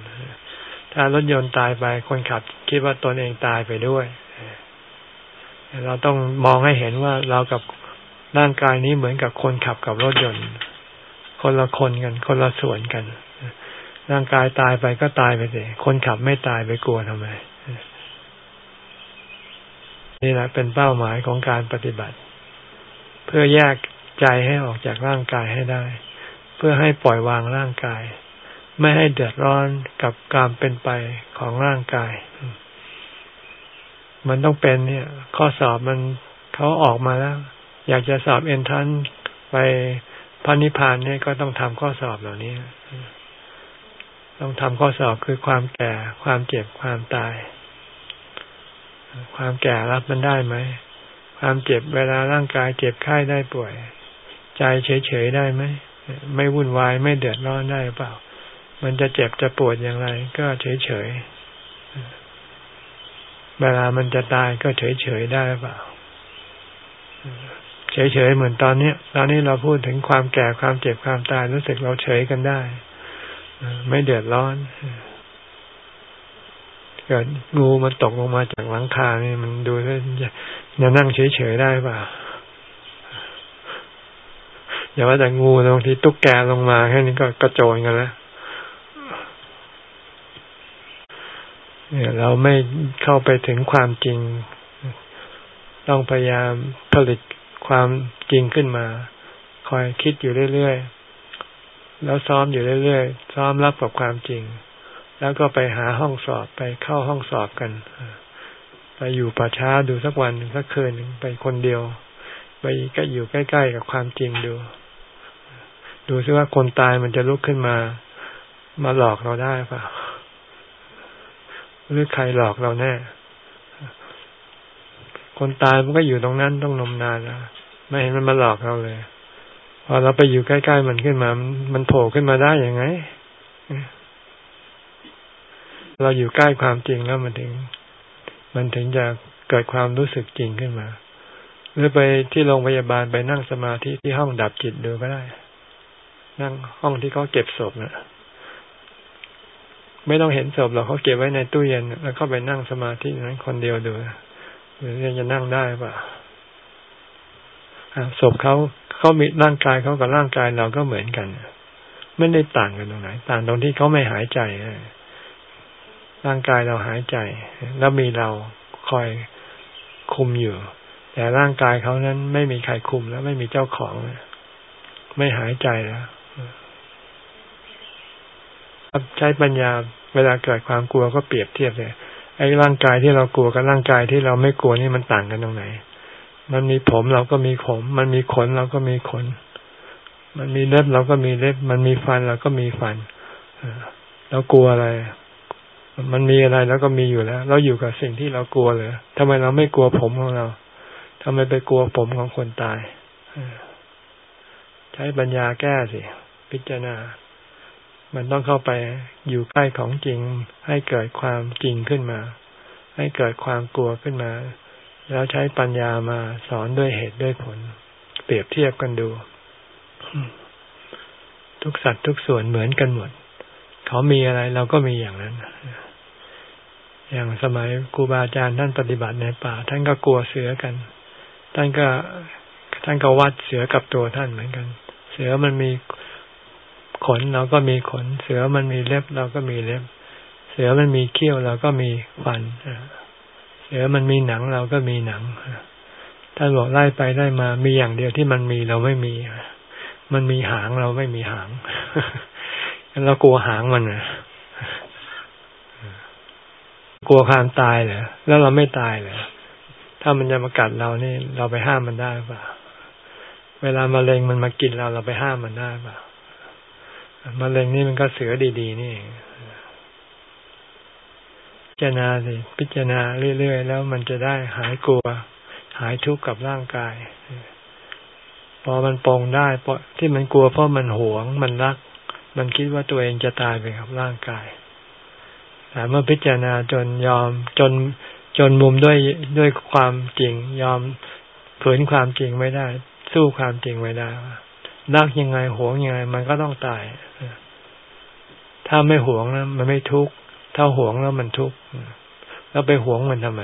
ถ้ารถยนต์ตายไป คนขับคิดว่าตนเองตายไปด้วย เราต้องมองให้เห็นว่าเรากับร่างกายนี้เหมือนกับคนขับกับรถยนต์ คนละคนกัน คนละส่วนกัน ร่างกายตายไปก็ตายไปสิคนขับไม่ตายไปกลัวทำไม นี่แหละเป็นเป้าหมายของการปฏิบัติ เพื่อแยกใจให้ออกจากร่างกายให้ได้ เพื่อให้ปล่อยวางร่างกาย ไม่ให้เดือดร้อนกับการเป็นไปของร่างกาย มันต้องเป็นเนี่ย ข้อสอบมันเขาออกมาแล้ว อยากจะสอบเอนทันไป พระนิพพานเนี่ยก็ต้องทำข้อสอบเหล่านี้ ต้องทำข้อสอบคือความแก่ ความเจ็บ ความตาย ความแก่รับมันได้ไหม ความเจ็บเวลาร่างกายเจ็บไข้ได้ป่วย ใจเฉยๆได้ไหม ไม่วุ่นวายไม่เดือดร้อนได้เปล่า มันจะเจ็บจะปวดอย่างไร ก็เฉยๆ เวลามันจะตายก็เฉยๆได้เปล่า เฉยๆเหมือนตอนนี้ตอนนี้เราพูดถึงความแก่ความเจ็บความตายรู้สึกเราเฉยกันได้ ไม่เดือดร้อนเกิดงูมันตกลงมาจากหลังคานี่มันดูแล้วจะนั่งเฉยๆได้ป่ะอย่าว่าแต่งูบางทีตุ๊กแกลงมาแค่นี้ก็กระโจนกันแล้วเนี่ยเราไม่เข้าไปถึงความจริง ต้องพยายามผลิต ความจริงขึ้นมา คอยคิดอยู่เรื่อยๆ แล้วซ้อมอยู่เรื่อยๆ ซ้อมรับกับความจริง แล้วก็ไปหาห้องสอบไปเข้าห้องสอบกัน ไปอยู่ป่าช้าดูสักวันสักคืนไปคนเดียว ไปก็อยู่ใกล้ๆกับความจริงดู ดูซิว่าคนตายมันจะลุกขึ้นมา มาหลอกเราได้ป่ะหรือใครหลอกเราแน่ คนตายมันก็อยู่ตรงนั้นต้องนมนานแล้ว ไม่เห็นมันมาหลอกเราเลย พอเราไปอยู่ใกล้ๆมันขึ้นมา มันโผล่ขึ้นมาได้ยังไง เราอยู่ใกล้ความจริงแล้วมันถึง มันถึงจะเกิดความรู้สึกจริงขึ้นมา หรือไปที่โรงพยาบาลไปนั่งสมาธิที่ห้องดับจิตดูก็ได้ นั่งห้องที่เขาเก็บศพนะ่ะไม่ต้องเห็นศพหรอกเขาเก็บไว้ในตู้เย็น แล้วก็ไปนั่งสมาธินั้นคนเดียวดูหรือจะนั่งได้ปะ ศพเขาเขามีร่างกายเขากับร่างกายเราก็เหมือนกัน ไม่ได้ต่างกันตรงไหน ต่างตรงที่เขาไม่หายใจร่างกายเราหายใจ แล้วมีเราคอยคุมอยู่ แต่ร่างกายเขานั้นไม่มีใครคุมแล้วไม่มีเจ้าของไม่หายใจแล้วใช้ปัญญาเวลาเกิดความกลัวก็เปรียบเทียบเลยไอ้ร่างกายที่เรากลัวกับร่างกายที่เราไม่กลัวนี่มันต่างกันตรงไหน มันมีผมเราก็มีผม มันมีขนเราก็มีขน มันมีเล็บเราก็มีเล็บ มันมีฟันเราก็มีฟันเรากลัวอะไร มันมีอะไรแล้วก็มีอยู่แล้ว เราอยู่กับสิ่งที่เรากลัวเลยทำไมเราไม่กลัวผมของเราทำไมไปกลัวผมของคนตายใช้ปัญญาแก้สิ พิจารณา มันต้องเข้าไปอยู่ใกล้ของจริง ให้เกิดความจริงขึ้นมา ให้เกิดความกลัวขึ้นมา แล้วใช้ปัญญามาสอนด้วยเหตุด้วยผล เปรียบเทียบกันดู ทุกสัตว์ทุกส่วนเหมือนกันหมด เขามีอะไรเราก็มีอย่างนั้น อย่างสมัยครูบาอาจารย์ท่านปฏิบัติในป่า ท่านก็กลัวเสือกัน ท่านก็ท่านก็วัดเสือกับตัวท่านเหมือนกัน เสือมันมีขนเราก็มีขน เสือมันมีเล็บเราก็มีเล็บ เสือมันมีเขี้ยวเราก็มีฟัน เสือมันมีหนังเราก็มีหนังท่านบอกไล่ไปไล่มา มีอย่างเดียวที่มันมีเราไม่มี มันมีหางเราไม่มีหางเรากลัวหางมันนะกลัวความตายเหรอแล้วเราไม่ตายเหรอถ้ามันจะมากัดเรานี่เราไปห้ามมันได้ป่ะเวลามะเร็งมันมากินเราเราไปห้ามมันได้ป่ะมะเร็งนี่มันก็เสือดีๆนี่เอง จารณาสิพิจารณาเรื่อยๆแล้วมันจะได้หายกลัว หายทุกข์กับร่างกาย พอมันปองได้เพราะที่มันกลัวเพราะมันหวง มันรัก มันคิดว่าตัวเองจะตายไปกับร่างกายแต่เมื่อพิจารณาจนยอมจนจนมุมด้วยด้วยความจริง ยอมฝืนความจริงไม่ได้ สู้ความจริงไม่ได้รักยังไงหวงยังไง มันก็ต้องตาย ถ้าไม่หวงนะมันไม่ทุกข์ ถ้าหวงแล้วมันทุกข์แล้วไปหวงมันทำไม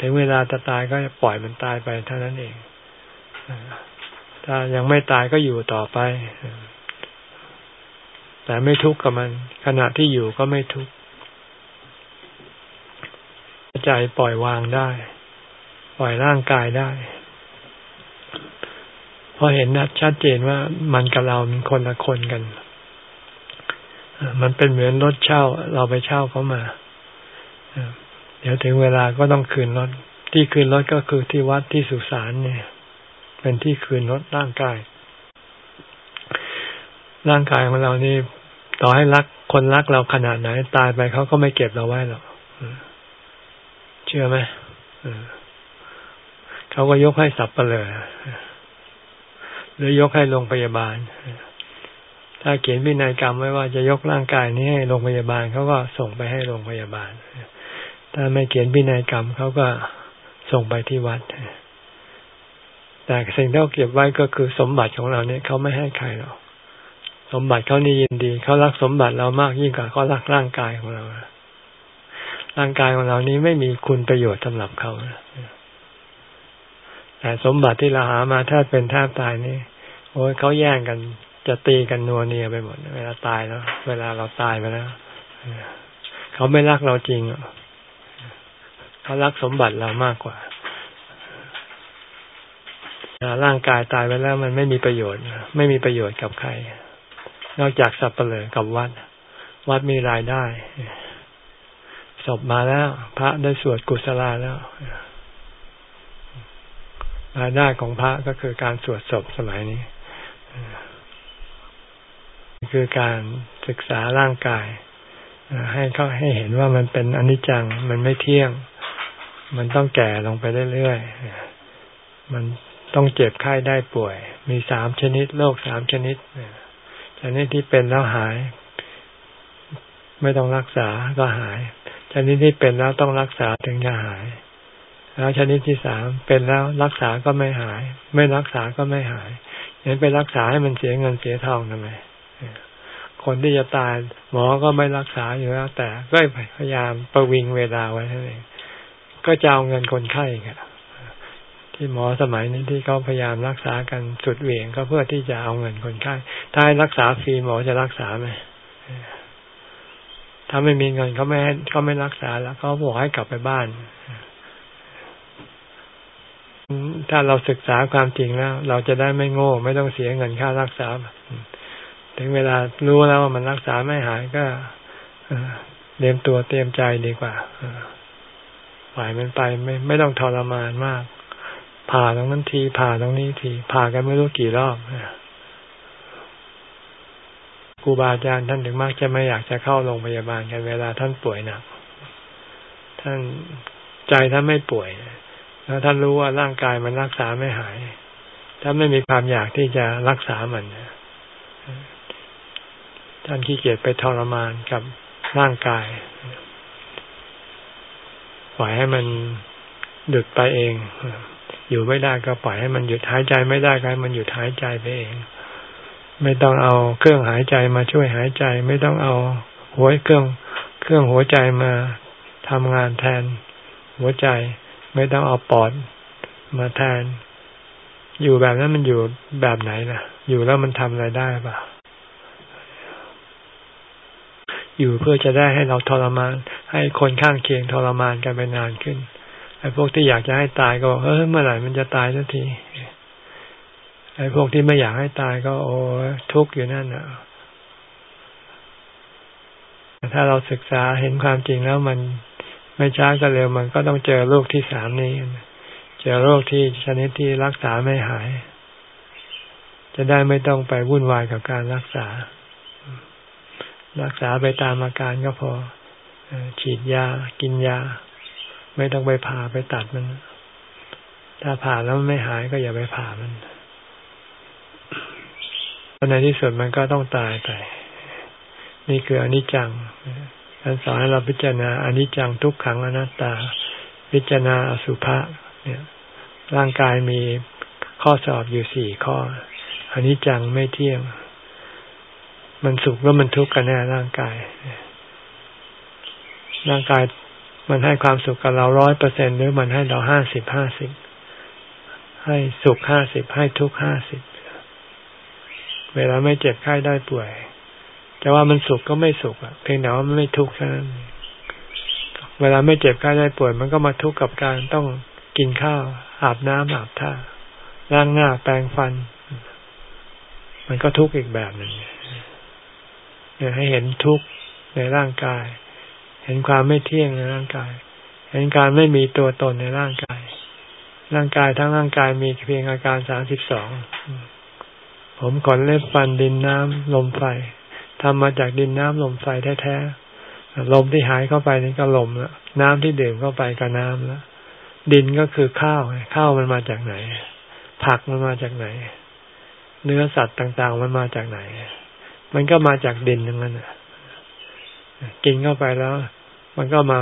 ถึงเวลาจะตายก็ปล่อยมันตายไปเท่านั้นเองถ้ายังไม่ตายก็อยู่ต่อไป แต่ไม่ทุกข์กับมัน ขณะที่อยู่ก็ไม่ทุกข์ใจปล่อยวางได้ ปล่อยร่างกายได้เพอเห็นนะชัดเจนว่ามันกับเราเป็นคนละคนกัน มันเป็นเหมือนรถเช่า เราไปเช่าเขามาเดี๋ยวถึงเวลาก็ต้องคืนรถ ที่คืนรถก็คือที่วัดที่สุสานเนี่ย เป็นที่คืนรถร่างกาย ร่างกายของเรานี่ต่อให้รักคนรักเราขนาดไหน ตายไปเขาก็ไม่เก็บเราไว้หรอกเชื่อไหมเขาก็ยกให้สับเปลือหรือยกให้โรงพยาบาล ถ้าเขียนพินัยกรรมไว้ว่าจะยกร่างกายนี้ให้โรงพยาบาลเขาก็ส่งไปให้โรงพยาบาล ถ้าไม่เขียนพินัยกรรมเขาก็ส่งไปที่วัด แต่สิ่งที่เขาเก็บไว้ก็คือสมบัติของเราเนี่ยเขาไม่ให้ใครหรอกสมบัติเขานี่ยินดีเขารักสมบัติเรามากยิ่งกว่าเขารักร่างกายของเราร่างกายของเรานี้ไม่มีคุณประโยชน์สำหรับเขาแต่สมบัติที่เราหามาถ้าเป็นแทบตายนี่โอ้ยเขาแย่งกัน จะตีกันนัวเนียไปหมด เวลาตายแล้ว เวลาเราตายไปแล้วเขาไม่รักเราจริงเขารักสมบัติเรามากกว่าร่างกายตายไปแล้วมันไม่มีประโยชน์ ไม่มีประโยชน์กับใคร นอกจากสับเปลือกับวัด วัดมีรายได้ศพมาแล้ว พระได้สวดกุศลาแล้วรายได้ของพระก็คือการสวดศพสมัยนี้ คือการศึกษาร่างกาย ให้เขาให้เห็นว่ามันเป็นอนิจจัง มันไม่เที่ยง มันต้องแก่ลงไปเรื่อยๆ มันต้องเจ็บไข้ได้ป่วย มีสามชนิดโรคสามชนิดชนิดที่เป็นแล้วหาย ไม่ต้องรักษาก็หาย ชนิดที่เป็นแล้วต้องรักษาถึงจะหาย แล้วชนิดที่สามเป็นแล้วรักษาก็ไม่หาย ไม่รักษาก็ไม่หายยังไปรักษาให้มันเสียเงินเสียทองทำไม คนที่จะตายหมอก็ไม่รักษาอยู่แล้ว แต่ก็พยายามประวิงเวลาไว้นั่นเองก็จะเอาเงินคนไข้กันที่หมอสมัยนี้ที่เขาพยายามรักษากันสุดเหวี่ยงก็เพื่อที่จะเอาเงินคนไข้ถ้ารักษาฟรีหมอจะรักษาไหมถ้าไม่มีเงินเขาไม่เขาไม่รักษาแล้วเขาบอกให้กลับไปบ้าน ถ้าเราศึกษาความจริงแล้ว เราจะได้ไม่โง่ ไม่ต้องเสียเงินค่ารักษา ถึงเวลารู้แล้วว่ามันรักษาไม่หายก็เตรียมตัวเตรียมใจดีกว่าปล่อยมันไปไม่ไม่ต้องทรมานมาก ผ่าตรงนั้นที ผ่าตรงนี้ทีผ่ากันไม่รู้กี่รอบครูบาอาจารย์ท่านถึงมากจะไม่อยากจะเข้าโรงพยาบาลกันเวลาท่านป่วยหนักท่านใจท่านไม่ป่วยแล้วท่านรู้ว่าร่างกายมันรักษาไม่หายท่านไม่มีความอยากที่จะรักษามัน ท่านขี้เกียจไปทรมานกับร่างกาย ปล่อยให้มันหยุดไปเอง อยู่ไม่ได้ก็ปล่อยให้มันหยุดหายใจไม่ได้ก็ให้มันหยุดหายใจไปเอง ไม่ต้องเอาเครื่องหายใจมาช่วยหายใจ ไม่ต้องเอาหัวเครื่อง เครื่องหัวใจมาทำงานแทน หัวใจ ไม่ต้องเอาปอดมาแทน อยู่แบบนั้นมันอยู่แบบไหนล่ะ อยู่แล้วมันทำอะไรได้ป่ะ อยู่เพื่อจะได้ให้เราทรมาน ให้คนข้างเคียงทรมานกันไปนานขึ้นไอ้พวกที่อยากจะให้ตายก็บอกเออเมื่อไหร่มันจะตายสักทีไอ้พวกที่ไม่อยากให้ตายก็ โอ้ทุกข์อยู่นั่นอะถ้าเราศึกษาเห็นความจริงแล้วมันไม่ช้าก็เร็วมันก็ต้องเจอโรคที่สามนี้ เจอโรคที่ชนิดที่รักษาไม่หาย จะได้ไม่ต้องไปวุ่นวายกับการรักษา รักษาไปตามอาการก็พอฉีดยากินยา ไม่ต้องไปผ่าไปตัดมัน ถ้าผ่าแล้วไม่หายก็อย่าไปผ่ามันพในที่สุดมันก็ต้องตายไป นี่คืออนิจจังท่านสอนให้เราพิจารณาอนิจจังทุกขังอนัตตา พิจารณาอสุภะเนี่ย ร่างกายมีข้อสอบอยู่สี่ข้ออนิจจังไม่เที่ยง มันสุขแล้วมันทุกข์กันแน่ร่างกาย ร่างกายมันให้ความสุขกับเราร้อยเปอร์เซ็นหรือมันให้เราห้าสิบห้าสิบให้สุขห้าสิบให้ทุกข์ห้าสิบเวลาไม่เจ็บไข้ได้ป่วย แต่ว่ามันสุขก็ไม่สุขอะเพียงแต่ว่ามันไม่ทุกข์แค่นั้นเวลาไม่เจ็บไข้ได้ป่วย มันก็มาทุกข์กับการต้องกินข้าวอาบน้ำอาบท่าล้างหน้าแปรงฟัน มันก็ทุกข์อีกแบบหนึ่ง ให้เห็นทุกข์ในร่างกาย เห็นความไม่เที่ยงในร่างกาย เห็นการไม่มีตัวตนในร่างกาย ร่างกายทั้งร่างกายมีเพียงอาการสามสิบสองผมขนเล็บฟันดินน้ำลมไฟทำมาจากดินน้ำลมไฟแท้ๆลมที่หายเข้าไปนี่ก็ลมแล้วน้ำที่ดื่มเข้าไปก็น้ำแล้วดินก็คือข้าวข้าวมันมาจากไหน ผักมันมาจากไหน เนื้อสัตว์ต่างๆมันมาจากไหน มันก็มาจากดินทั้งนั้นกินเข้าไปแล้ว มันก็มา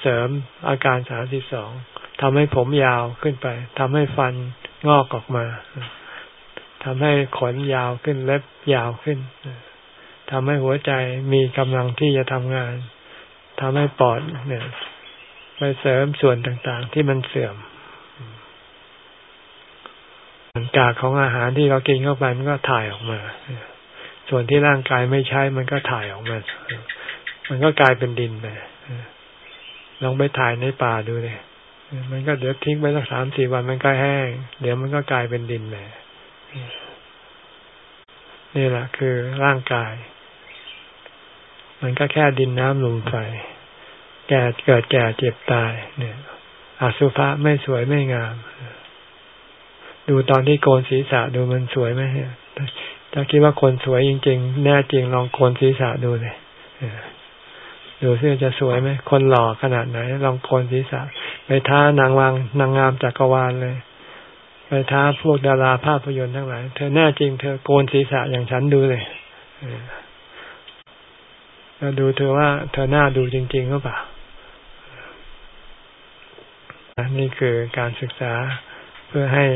เสริมอาการสามสิบสองทำให้ผมยาวขึ้นไปทำให้ฟันงอกออกมาทำให้ขนยาวขึ้นเล็บยาวขึ้นทำให้หัวใจมีกำลังที่จะทำงานทำให้ปอดเนี่ยไปเสริมส่วนต่างๆ ที่มันเสื่อมกากของอาหารที่เรากินเข้าไปมันก็ถ่ายออกมา ส่วนที่ร่างกายไม่ใช้มันก็ถ่ายออกมา มันก็กลายเป็นดินไปลองไปถ่ายในป่าดูเลยมันก็เดี๋ยวทิ้งไปสักสามสี่วันมันก็แห้ง เดี๋ยวมันก็กลายเป็นดินไปนี่แหละคือร่างกาย มันก็แค่ดินน้ำลมไฟ แก่เกิดแก่เจ็บตาย เนี่ยอสุภะไม่สวยไม่งาม ดูตอนที่โกนศีรษะดูมันสวยไหมเถ้าคิดว่าคนสวยจริง ๆ แน่จริงลองโกนศีรษะดูเลยดูซิจะสวยไหมคนหล่อขนาดไหน ลองโกนศีรษะ ไปท้านางวางนางงามจักรวาลเลย ไปท้าพวกดาราภาพยนตร์ทั้งหลาย เธอแน่จริงเธอโกนศีรษะอย่างฉันดูเลยแล้วดูเธอว่าเธอหน้าดูจริงๆหรือเปล่า นี่คือการศึกษาเพื่อให้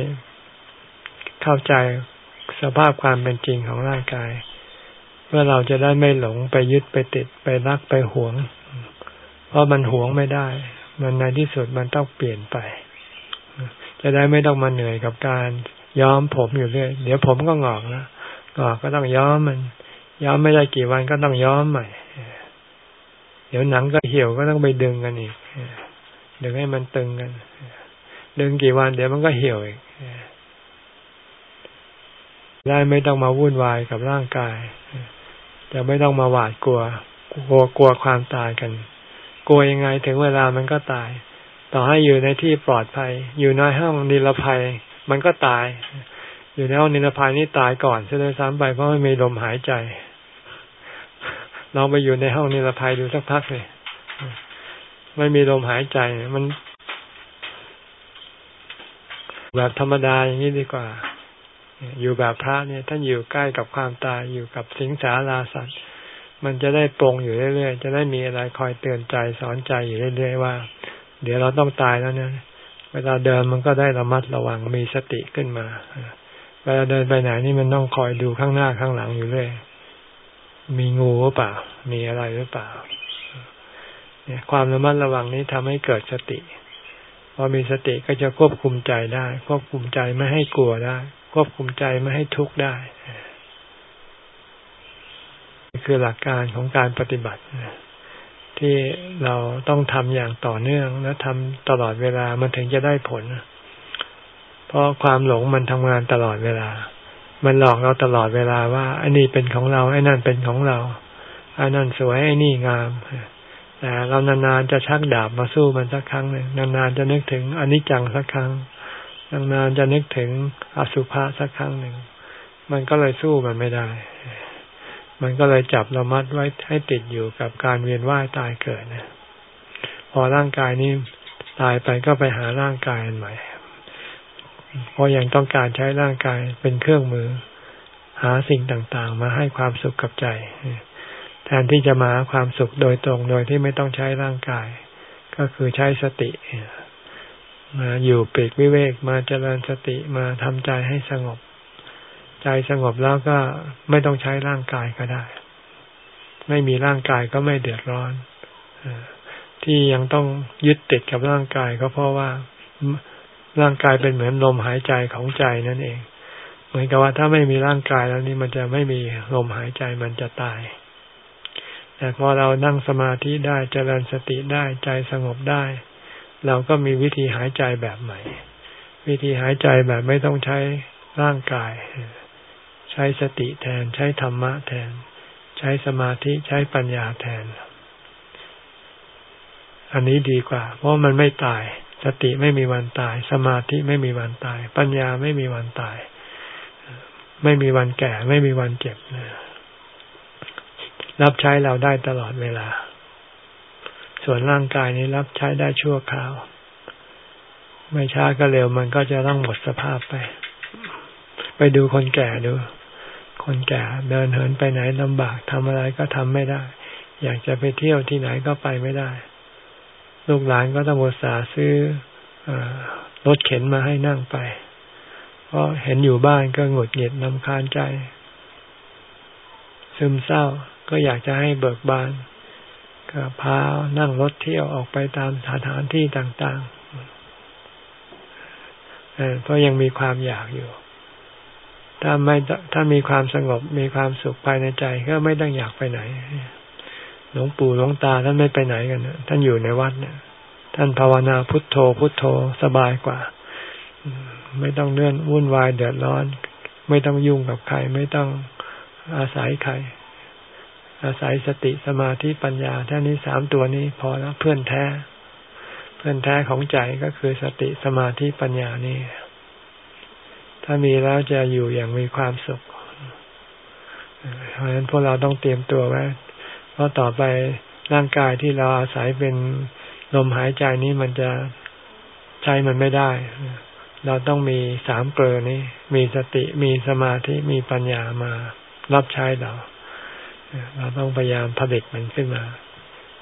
เข้าใจ สภาพความเป็นจริงของร่างกาย เพื่อเราจะได้ไม่หลงไปยึดไปติดไปรักไปหวง เพราะมันหวงไม่ได้ มันในที่สุดมันต้องเปลี่ยนไป จะได้ไม่ต้องมาเหนื่อยกับการย้อมผมอยู่เรื่อยเดี๋ยวผมก็งอกแล้วงอกก็ต้องย้อมมัน ย้อมไม่ได้กี่วันก็ต้องย้อมใหม่เดี๋ยวหนังก็เหี่ยวก็ต้องไปดึงกันอีกดึงให้มันตึงกัน ดึงกี่วันเดี๋ยวมันก็เหี่ยวอีก ได้ไม่ต้องมาวุ่นวายกับร่างกาย จะไม่ต้องมาหวาดกลัว กลัวกลัวความตายกัน กลัวยังไงถึงเวลามันก็ตาย ต่อให้อยู่ในที่ปลอดภัย อยู่ในห้องนิรภัย มันก็ตาย อยู่ในห้องนิรภัยนี่ตายก่อนเสียด้วยซ้ำไปเพราะไม่มีลมหายใจลองไปอยู่ในห้องนิรภัยดูสักพักเลยไม่มีลมหายใจมัน แบบธรรมดาอย่างนี้ดีกว่า อยู่แบบพระเนี่ยท่านอยู่ใกล้กับความตายอยู่กับสิงสาราสัตว์ มันจะได้ปรงอยู่เรื่อยๆ จะได้มีอะไรคอยเตือนใจสอนใจอยู่เรื่อย ๆ ว่า เดี๋ยวเราต้องตายแล้วเนี่ยเวลาเดินมันก็ได้ระมัดระวังมีสติขึ้นมาเวลาเดินไปไหนนี่มันต้องคอยดูข้างหน้าข้างหลังอยู่เรื่อยมีงูหรือเปล่า มีอะไรหรือเปล่า เนี่ย ความระมัดระวังนี้ทำให้เกิดสติ พอมีสติก็จะควบคุมใจได้ ควบคุมใจไม่ให้กลัวได้ ควบคุมใจไม่ให้ทุกข์ได้คือหลักการของการปฏิบัติที่เราต้องทำอย่างต่อเนื่องและทำตลอดเวลามันถึงจะได้ผล เพราะความหลงมันทำงานตลอดเวลา มันหลอกเราตลอดเวลาว่าอ้นี่เป็นของเราไอ้นั่นเป็นของเราไอ้นั่นสวยไอ้นี่งามแต่เรานานๆจะชักดาบมาสู้มันสักครั้งหนึ่งนานๆจะนึกถึงอนิจจังสักครั้ง นานๆจะนึกถึงอสุภะสักครั้งหนึ่ง มันก็เลยสู้มันไม่ได้ มันก็เลยจับเระมัดไว้ให้ติดอยู่กับการเวียนว่ายตายเกิดนะพอร่างกายนี้ตายไปก็ไปหาร่างกายอันใหม่ เพราะยังต้องการใช้ร่างกายเป็นเครื่องมือ หาสิ่งต่างๆ มาให้ความสุขกับใจ แทนที่จะมาความสุขโดยตรงโดยที่ไม่ต้องใช้ร่างกาย ก็คือใช้สติ มาอยู่ปีกวิเวกมาเจริญสติมาทำใจให้สงบ ใจสงบแล้วก็ไม่ต้องใช้ร่างกายก็ได้ ไม่มีร่างกายก็ไม่เดือดร้อนที่ยังต้องยึดติดกับร่างกายก็เพราะว่าร่างกายเป็นเหมือนลมหายใจของใจนั่นเอง เหมือนกับว่าถ้าไม่มีร่างกายแล้วนี่มันจะไม่มีลมหายใจมันจะตาย แต่พอเรานั่งสมาธิได้เจริญสติได้ใจสงบได้ เราก็มีวิธีหายใจแบบใหม่ วิธีหายใจแบบไม่ต้องใช้ร่างกาย ใช้สติแทน ใช้ธรรมะแทน ใช้สมาธิใช้ปัญญาแทน อันนี้ดีกว่า เพราะมันไม่ตาย สติไม่มีวันตาย สมาธิไม่มีวันตาย ปัญญาไม่มีวันตาย ไม่มีวันแก่ ไม่มีวันเจ็บรับใช้เราได้ตลอดเวลา ส่วนร่างกายนี้รับใช้ได้ชั่วคราว ไม่ช้าก็เร็วมันก็จะต้องหมดสภาพไป ไปดูคนแก่ดู คนแก่เดินเหินไปไหนลำบากทำอะไรก็ทำไม่ได้ อยากจะไปเที่ยวที่ไหนก็ไปไม่ได้ ลูกหลานก็ต้องอุตส่าห์ซื้ออรถเข็นมาให้นั่งไป เพราะเห็นอยู่บ้านก็หงุดหงิดลำคาญใจ ซึมเศร้าก็อยากจะให้เบิกบาน ก็พานั่งรถเที่ยวออกไปตามสถานที่ต่างๆเพราะยังมีความอยากอยู่ ถ้าไม่ถ้ามีความสงบมีความสุขภายในใจก็ไม่ต้องอยากไปไหน หลวงปู่หลวงตาท่านไม่ไปไหนกันนะท่านอยู่ในวัดเนี่ย ท่านภาวนาพุทโธ พุทโธสบายกว่า ไม่ต้องเลื่อนวุ่นวายเดือดร้อน ไม่ต้องยุ่งกับใคร ไม่ต้องอาศัยใคร อาศัยสติสมาธิปัญญาท่านี้สามตัวนี้พอแล้วเพื่อนแท้ เพื่อนแท้ของใจก็คือสติสมาธิปัญญานี่ ถ้ามีแล้วจะอยู่อย่างมีความสุข เพราะฉะนั้นพวกเราต้องเตรียมตัวไว้เพราะต่อไปร่างกายที่เราอาศัยเป็นลมหายใจนี้มันจะใช้มันไม่ได้ เราต้องมีสามเกลือนี้ มีสติมีสมาธิมีปัญญามารับใช้เรา เราต้องพยายามผลิตมันขึ้นมา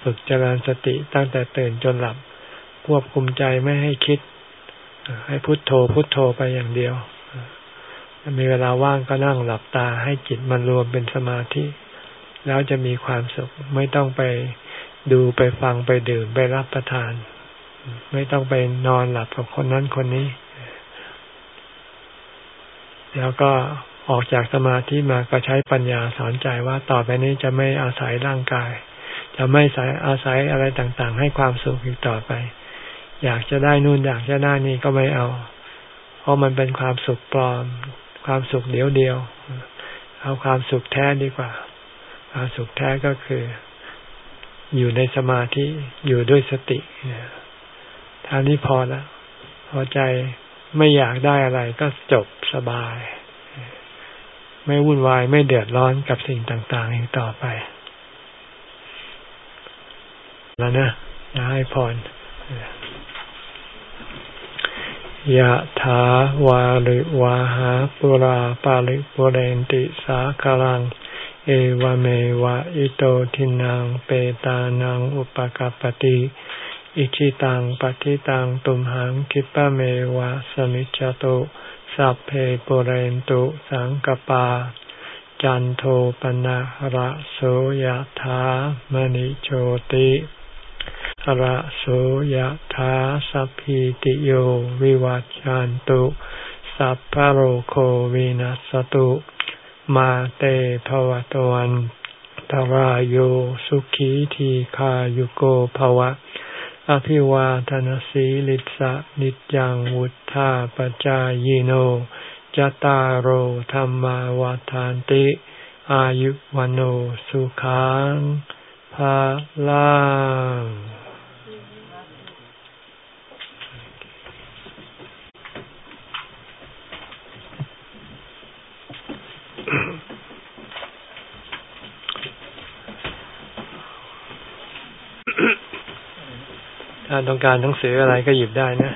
ฝึกเจริญสติตั้งแต่ตื่นจนหลับควบคุมใจไม่ให้คิด ให้พุโทโธพุโทโธไปอย่างเดียวมีเวลาว่างก็นั่งหลับตาให้จิตมันรวมเป็นสมาธิ แล้วจะมีความสุข ไม่ต้องไปดูไปฟังไปดื่มไปรับประทาน ไม่ต้องไปนอนหลับกับคนนั้นคนนี้ แล้วก็ ออกจากสมาธิมาก็ใช้ปัญญาสอนใจว่าต่อไปนี้จะไม่อาศัยร่างกาย จะไม่สายอาศัยอะไรต่างๆ ให้ความสุขอีกต่อไป อยากจะได้นู่นอยากจะได้นี่ก็ไม่เอา เพราะมันเป็นความสุขปลอม ความสุขเดียวเดียว เอาความสุขแท้ดีกว่า ความสุขแท้ก็คือ อยู่ในสมาธิอยู่ด้วยสติท่านี้พอแล้วพอใจไม่อยากได้อะไรก็จบสบาย ไม่วุ่นวายไม่เดือดร้อนกับสิ่งต่างๆอีกต่อไป แล้วนะจะให้พรยะถาวาริวาหาปุราปาริปุเรนติสาคลัง เอวเมวะอิโตทินังเปตานังอุปกปติ อิชิตังปฏิตังตุมหังคิปะเมวะสมิจจโต สัพเพปุเรนตุสังกปา จันโทปนะระโสยะถามณิโชติระโสยธาสัพพิติโยวิวัจจันตุสัพพโรโควินัสตุ มาเตภวตวันตารโยสุขีทีขายุโกภวะ อภิวาทนสีลิสะนิจังวุธาปจายโนจตารโหธรรมาวาทานติ อายุวันโอสุขังภาลัง ถ้าต้องการหนังสืออะไรก็หยิบได้นะ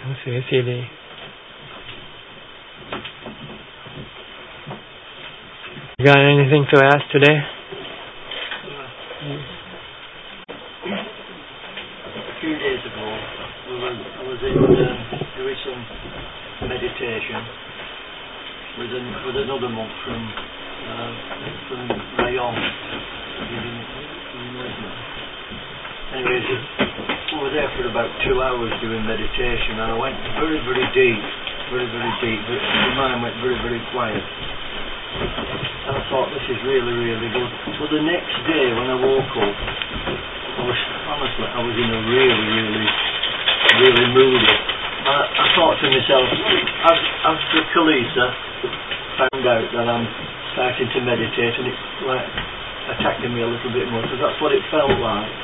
หนังสือซีดี You got anything to ask today? Deep, very, very deep. But my mind went very, very quiet. And I thought this is really, really good. So the next day when I woke up, I was honestly I was in a really, really, really moody. I, I thought to myself, as, as the Kalisa found out that I'm starting to meditate, and it's like attacking me a little bit more, because that's what it felt like.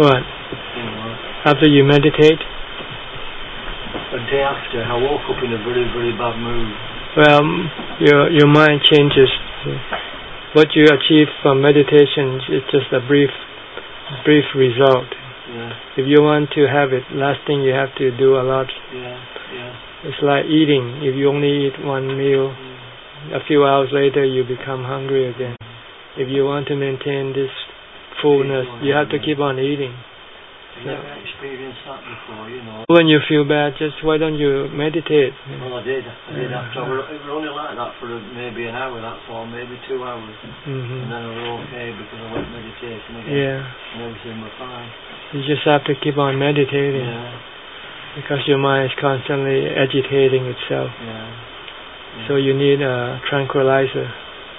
What? You know, After you meditate? Day after, I woke up in a very, very bad mood. Well, your your mind changes. What you achieve from meditation is just a brief, brief result. Yeah, If you want to have it lasting, you have to do a lot. yeah, yeah. It's like eating. If you only eat one meal, a few hours later you become hungry again. If you want to maintain this fullness, you have to keep on eating. I've never experienced that before, you know. When you feel bad, just why don't you meditate? Well, I did. I did after. we were only like that for maybe an hour, that's all, maybe two hours. And hmm then we were okay because I went meditation again. Yeah, And everything was fine. you just have to keep on meditating Yeah, because your mind is constantly agitating itself. yeah. So you need a tranquilizer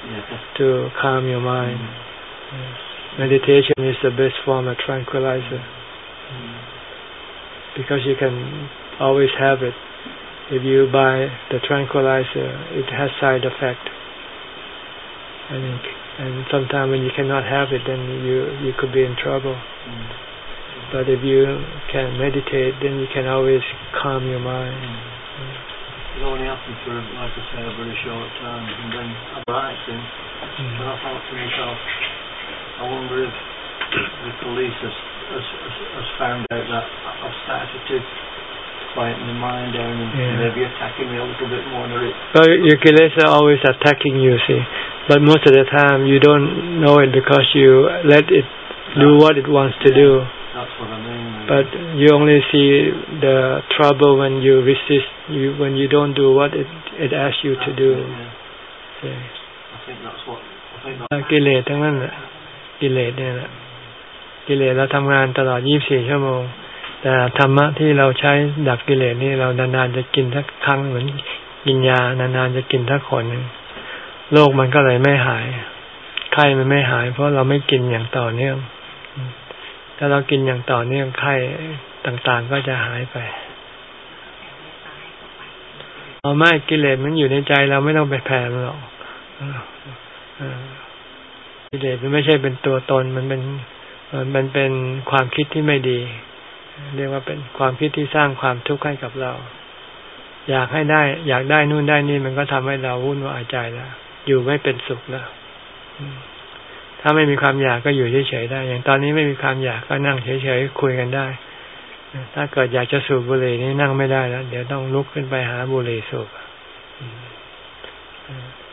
Yeah. to calm your mind. Mm. Meditation is the best form of tranquilizer Mm. Because you can always have it. If you buy the tranquilizer, it has side effect. And and sometimes when you cannot have it, then you you could be in trouble. Mm. But if you can meditate, then you can always calm your mind. It only happened for, like I say, a very short time, and then I liked him. Mm. But I thought to myself, I wonder if the police has, has, has, has found out that I've started to quieten the mind down and Yeah. maybe attacking me a little bit more. Or it, So your kilesa are always attacking you, see. But most of the time you don't know it because you let it do what it wants to do. that's what I mean. But you only see the trouble when you resist, you when you don't do what it it asks you to do. Yeah. See. I think that's what. I think that's กิเลสทั้งนั้นแหละกิเลสเนี่ยแหละ กิเลสเราทำงานตลอด 24 ชั่วโมง แต่ธรรมะที่เราใช้ดับกิเลสนี่เรานานๆจะกินสักครั้งเหมือนกินยานานๆจะกินสักคนหนึ่งโรคมันก็เลยไม่หาย ไข้มันไม่หาย เพราะเราไม่กินอย่างต่อเนื่อง ถ้าเรากินอย่างต่อเนื่องไข้ต่างๆก็จะหายไปเอาไม่กิเลสมันอยู่ในใจเราไม่ต้องไปแผ่มันหรอกกิเลสมันไม่ใช่เป็นตัวตนมันเป็น มันเป็นความคิดที่ไม่ดี เรียกว่าเป็นความคิดที่สร้างความทุกข์ให้กับเรา อยากให้ได้ อยากได้นู่นได้นี่มันก็ทำให้เราวุ่นวายใจแล้วอยู่ไม่เป็นสุขแล้วถ้าไม่มีความอยากก็อยู่เฉยๆได้ อย่างตอนนี้ไม่มีความอยากก็นั่งเฉยๆคุยกันได้ ถ้าเกิดอยากจะสูบบุหรี่นี่นั่งไม่ได้แล้ว เดี๋ยวต้องลุกขึ้นไปหาบุหรี่สูบ